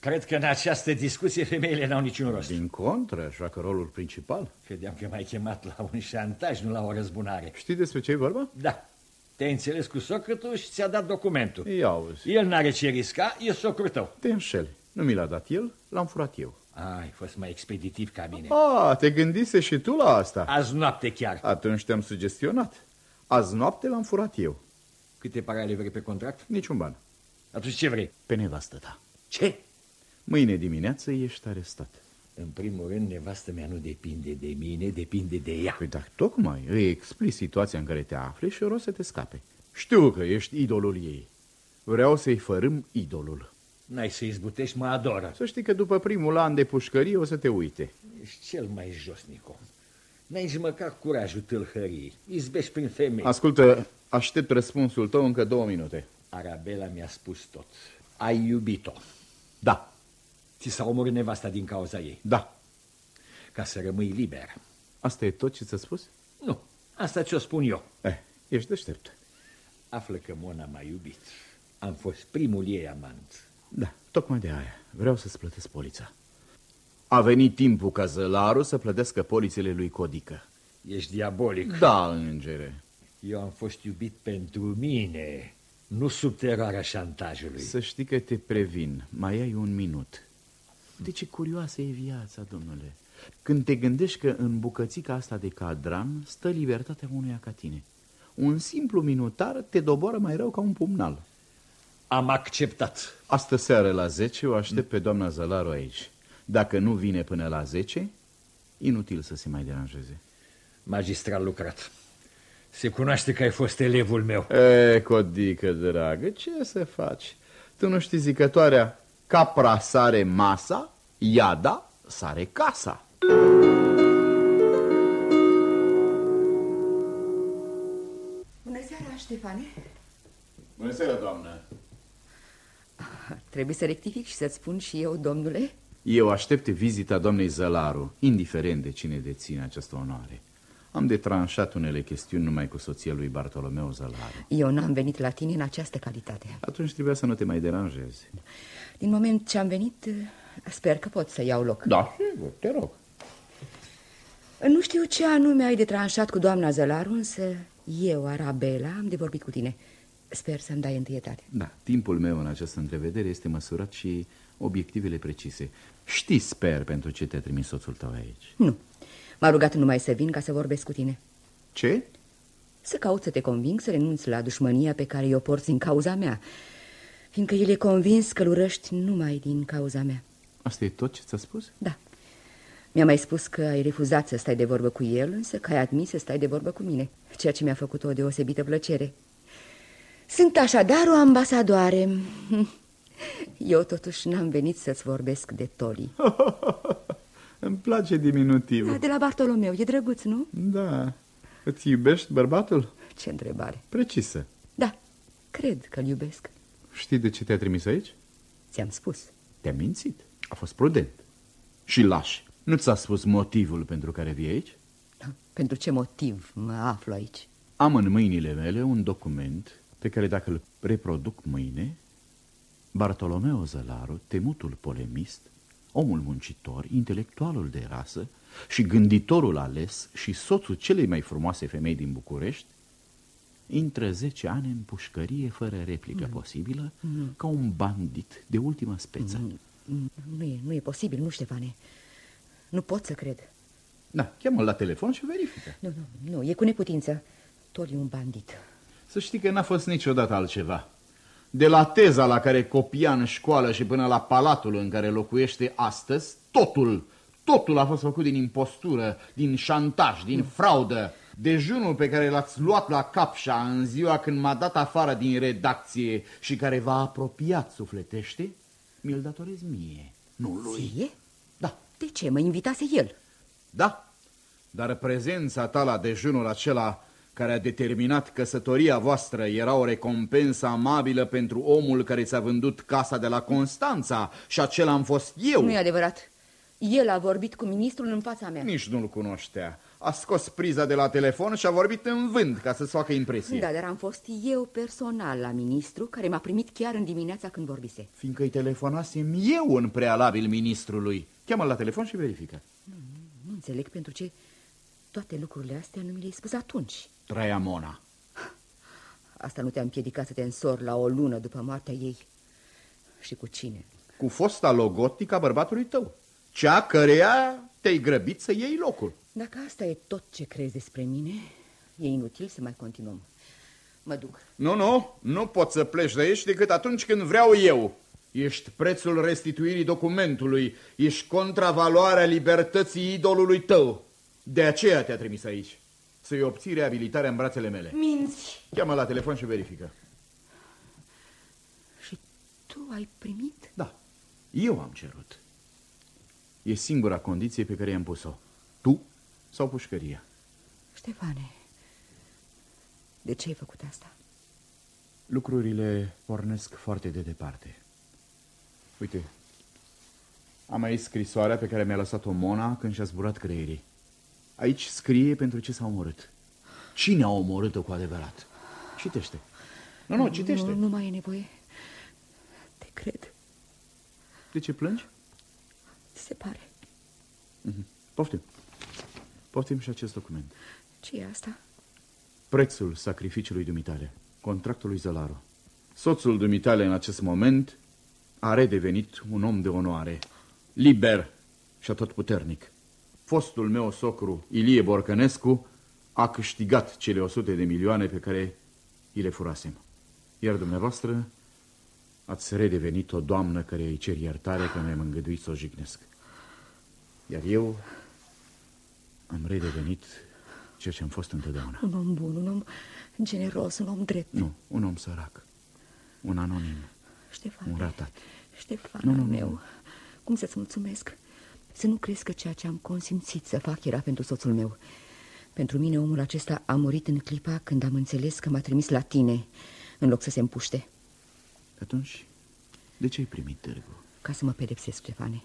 Cred că în această discuție femeile n-au niciun rost. Din contră, joacă rolul principal. Credeam că m-ai chemat la un șantaj, nu la o răzbunare. Știi despre ce e vorba? Da. Te-ai înțeles cu socrătul și ți-a dat documentul. Ia auzi. El n-are ce risca, e socrul tău. Te înșeli. Nu mi l-a dat el, l-am furat eu. Ai fost mai expeditiv ca mine. A, te gândise și tu la asta. Azi noapte chiar. Atunci te-am sugestionat. Azi noapte l-am furat eu. Câte parale vrei pe contract? Niciun ban. Atunci ce vrei? Pe nevastă ta. Ce? Mâine dimineață ești arestat. În primul rând, nevastă mea nu depinde de mine, depinde de ea. Păi dar tocmai îi explici situația în care te afli și o rost să te scape. Știu că ești idolul ei. Vreau să-i fărâm idolul. N-ai să izbutești, mă adoră. Să știi că după primul an de pușcărie o să te uite. Ești cel mai josnic om. N-ai nici măcar curajul tâlhării. Izbești prin femei. Ascultă, aștept răspunsul tău încă două minute. Arabela mi-a spus tot. Ai iubit-o. Da. Ți s-a omorât nevasta din cauza ei. Da. Ca să rămâi liber. Asta e tot ce ți-a spus? Nu. Asta ce-o spun eu. Eh, ești deștept. Află că Mona m-a iubit. Am fost primul ei amant. Da, tocmai de aia. Vreau să-ți plătesc polița. A venit timpul ca zălarul să plătească polițele lui Codică. Ești diabolic. Da, îngere. Eu am fost iubit pentru mine, nu sub teroarea șantajului. Să știi că te previn. Mai ai un minut. De ce curioasă e viața, domnule? Când te gândești că în bucățica asta de cadran stă libertatea unuia ca tine. Un simplu minutar te doboară mai rău ca un pumnal. Am acceptat. Astă seară la 10 o aștept pe doamna Zălaru aici. Dacă nu vine până la 10, inutil să se mai deranjeze. Magistral lucrat. Se cunoaște că ai fost elevul meu. E, codică dragă, ce să faci? Tu nu știi zicătoarea capra sare masa, iada sare casa. Bună seara, Ștefane. Bună seara, doamnă. Trebuie să rectific și să-ți spun și eu, domnule. Eu aștept vizita doamnei Zălaru, indiferent de cine deține această onoare. Am detranșat unele chestiuni numai cu soția lui Bartolomeu Zălaru. Eu n-am venit la tine în această calitate. Atunci trebuia să nu te mai deranjezi. Din moment ce am venit, sper că pot să iau loc. Da, sigur, te rog. Nu știu ce anume ai detranșat cu doamna Zălaru, însă eu, Arabela, am de vorbit cu tine. Sper să-mi dai întâietate. Da, timpul meu în această întrevedere este măsurat și obiectivele precise. Știi, sper, pentru ce te-a trimis soțul tău aici. Nu. M-a rugat numai să vin ca să vorbesc cu tine. Ce? Să caut să te conving să renunți la dușmânia pe care o porți în cauza mea, fiindcă el e convins că îl urăști numai din cauza mea. Asta e tot ce ți-a spus? Da. Mi-a mai spus că ai refuzat să stai de vorbă cu el, însă că ai admis să stai de vorbă cu mine, ceea ce mi-a făcut o deosebită plăcere. Sunt așadar o ambasadoare. <laughs> Eu totuși n-am venit să-ți vorbesc de Toli. <laughs> Îmi place diminutivul. Da, de la Bartolomeu, e drăguț, nu? Da. Îți iubești bărbatul? Ce întrebare. Precisă. Da, cred că-l iubesc. Știi de ce te-a trimis aici? Ți-am spus. Te-a mințit. A fost prudent. Și lași. Nu ți-a spus motivul pentru care vii aici? Da. Pentru ce motiv mă aflu aici? Am în mâinile mele un document pe care dacă îl reproduc mâine, Bartolomeo Zălaru, temutul polemist, omul muncitor, intelectualul de rasă și gânditorul ales și soțul celei mai frumoase femei din București, intră zece ani în pușcărie fără replică mm. posibilă, mm. ca un bandit de ultimă speță. Mm. Nu e, nu e posibil, nu, Ștefane. Nu pot să cred. Da, cheamă la telefon și verifică. Nu, nu, nu, e cu neputință. Tot e un bandit. Să știi că n-a fost niciodată altceva. De la teza la care copia în școală și până la palatul în care locuiește astăzi, totul, totul a fost făcut din impostură, din șantaj, din fraudă. Dejunul pe care l-ați luat la capșa în ziua când m-a dat afară din redacție și care v-a apropiat sufletește, mi-l datorez mie, nu lui. Ție? Da. De ce? Mă invitase el. Da, dar prezența ta la dejunul acela care a determinat căsătoria voastră era o recompensă amabilă pentru omul care ți-a vândut casa de la Constanța și acela am fost eu. Nu e adevărat. El a vorbit cu ministrul în fața mea. Nici nu-l cunoștea. A scos priza de la telefon și a vorbit în vânt ca să-ți facă impresie. Da, dar am fost eu personal la ministru care m-a primit chiar în dimineața când vorbise. Fiindcă îi telefonasem eu în prealabil ministrului. Cheamă la telefon și verifică. Nu, nu înțeleg pentru ce toate lucrurile astea nu mi le-ai spus atunci. Trăia Mona. Asta nu te-a împiedicat să te însori la o lună după moartea ei. Și cu cine? Cu fosta logotica bărbatului tău. Cea căreia te-ai grăbit să iei locul. Dacă asta e tot ce crezi despre mine, e inutil să mai continuăm. Mă duc. Nu, nu, nu poți să pleci de aici decât atunci când vreau eu. Ești prețul restituirii documentului, ești contravaloarea libertății idolului tău. De aceea te-a trimis aici. Să-i obții reabilitarea în brațele mele. Minți! Cheamă la telefon și verifică. Și tu ai primit? Da, eu am cerut. E singura condiție pe care i-am pus-o. Tu sau pușcăria? Ștefane, de ce ai făcut asta? Lucrurile pornesc foarte de departe. Uite, am aici scrisoarea pe care mi-a lăsat-o Mona când și-a zburat creierii. Aici scrie pentru ce s-a omorât. Cine a omorât-o cu adevărat? Citește. Nu, nu, citește. Nu, nu mai e nevoie. Te cred. De ce plângi? Ți se pare. Mhm. Poftim. Poftim și acest document. ce e asta? Prețul sacrificiului dumitale. Contractul lui Zălaru. Soțul dumitale în acest moment a redevenit un om de onoare. Liber și tot puternic. Fostul meu socru, Ilie Borcănescu, a câștigat cele 100 de milioane pe care îi le furasem. Iar dumneavoastră ați redevenit o doamnă care îi cer iertare că mi-am îngăduit să o jignesc. Iar eu am redevenit ceea ce am fost întotdeauna. Un om bun, un om generos, un om drept. Nu, un om sărac, un anonim, Ștefan, un ratat. Ștefan Nu, nu, nu. meu, cum să-ți mulțumesc? Să nu crezi că ceea ce am consimțit să fac era pentru soțul meu. Pentru mine omul acesta a murit în clipa când am înțeles că m-a trimis la tine, în loc să se împuște. Atunci, de ce ai primit târgu? Ca să mă pedepsesc, Ștefane.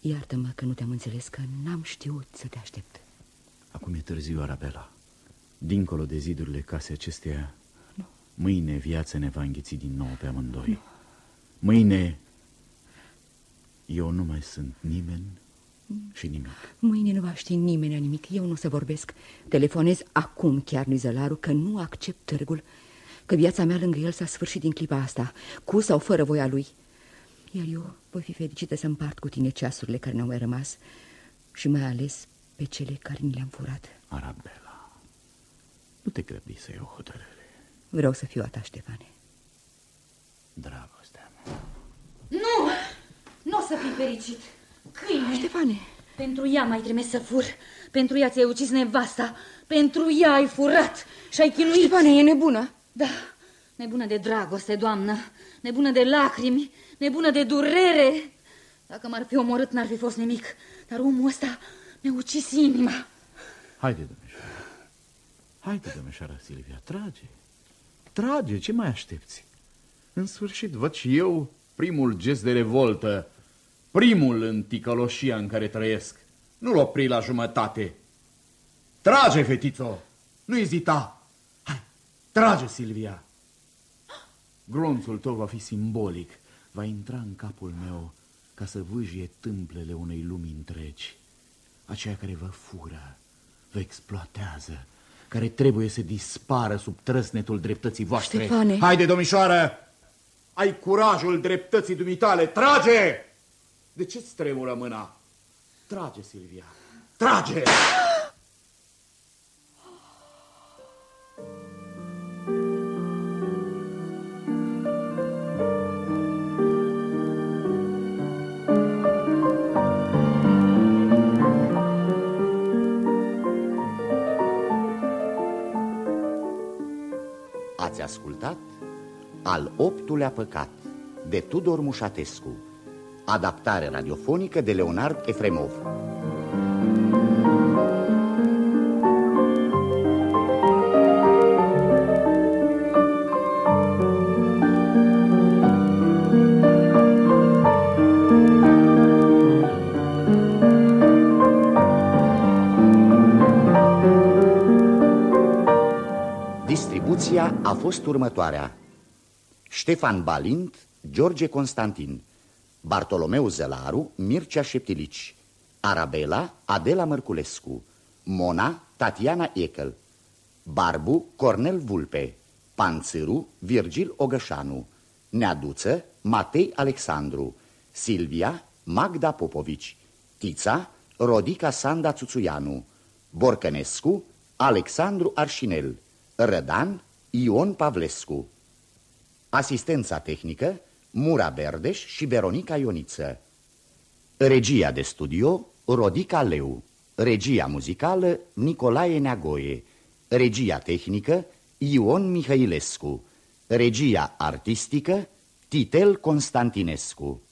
Iartă-mă că nu te-am înțeles, că n-am știut să te aștept. Acum e târziu, Arabela. Dincolo de zidurile casei acesteia, mâine viața ne va înghiți din nou pe amândoi. Mâine eu nu mai sunt nimeni și nimic. Mâine nu va ști nimeni nimic, eu nu o să vorbesc. Telefonez acum chiar lui Zălaru că nu accept târgul, că viața mea lângă el s-a sfârșit din clipa asta, cu sau fără voia lui. Iar eu voi fi fericită să împart cu tine ceasurile care ne-au mai rămas și mai ales pe cele care mi le-am furat. Arabela, nu te grăbi să iei o hotărâre. Vreau să fiu a ta, Ștefane. Dragostea mea. Nu! Nu o să fii fericit. Câine! Ștefane! Pentru ea mai trebuie să fur. Pentru ea ți-ai ucis nevasta. Pentru ea ai furat și ai chinuit. Ștefane, e nebună. Da, nebună de dragoste, doamnă. Nebună de lacrimi. Nebună de durere. Dacă m-ar fi omorât, n-ar fi fost nimic. Dar omul ăsta mi-a ucis inima. Haide, domnișoară. Haide, domnișoară Silvia, trage. Trage, ce mai aștepți? În sfârșit, văd și eu primul gest de revoltă, primul în ticăloșia în care trăiesc. Nu-l opri la jumătate. Trage, fetițo! Nu ezita! Hai, trage, Silvia! Glonțul tău va fi simbolic, va intra în capul meu ca să vâjie tâmplele unei lumi întregi. Aceea care vă fură, vă exploatează, care trebuie să dispară sub trăsnetul dreptății voastre. Ștefane! Haide, domnișoară! Ai curajul dreptății dumitale, trage! De ce-ți tremură mâna? Trage, Silvia, trage! Ați ascultat Al optulea păcat de Tudor Mușatescu. Adaptare radiofonică de Leonard Efremov. Distribuția a fost următoarea Ștefan Balint, George Constantin Bartolomeu Zelaru, Mircea Șeptilici Arabela, Adela Mărculescu Mona, Tatiana Ecăl Barbu, Cornel Vulpe Panțâru, Virgil Ogășanu Neaduță, Matei Alexandru Silvia, Magda Popovici Tița, Rodica Sanda Țuțuianu Borcănescu, Alexandru Arșinel Rădan, Ion Pavlescu Asistența tehnică, Mura Berdeș și Veronica Ioniță. Regia de studio, Rodica Leu. Regia muzicală, Nicolae Neagoie. Regia tehnică, Ion Mihailescu Regia artistică, Titel Constantinescu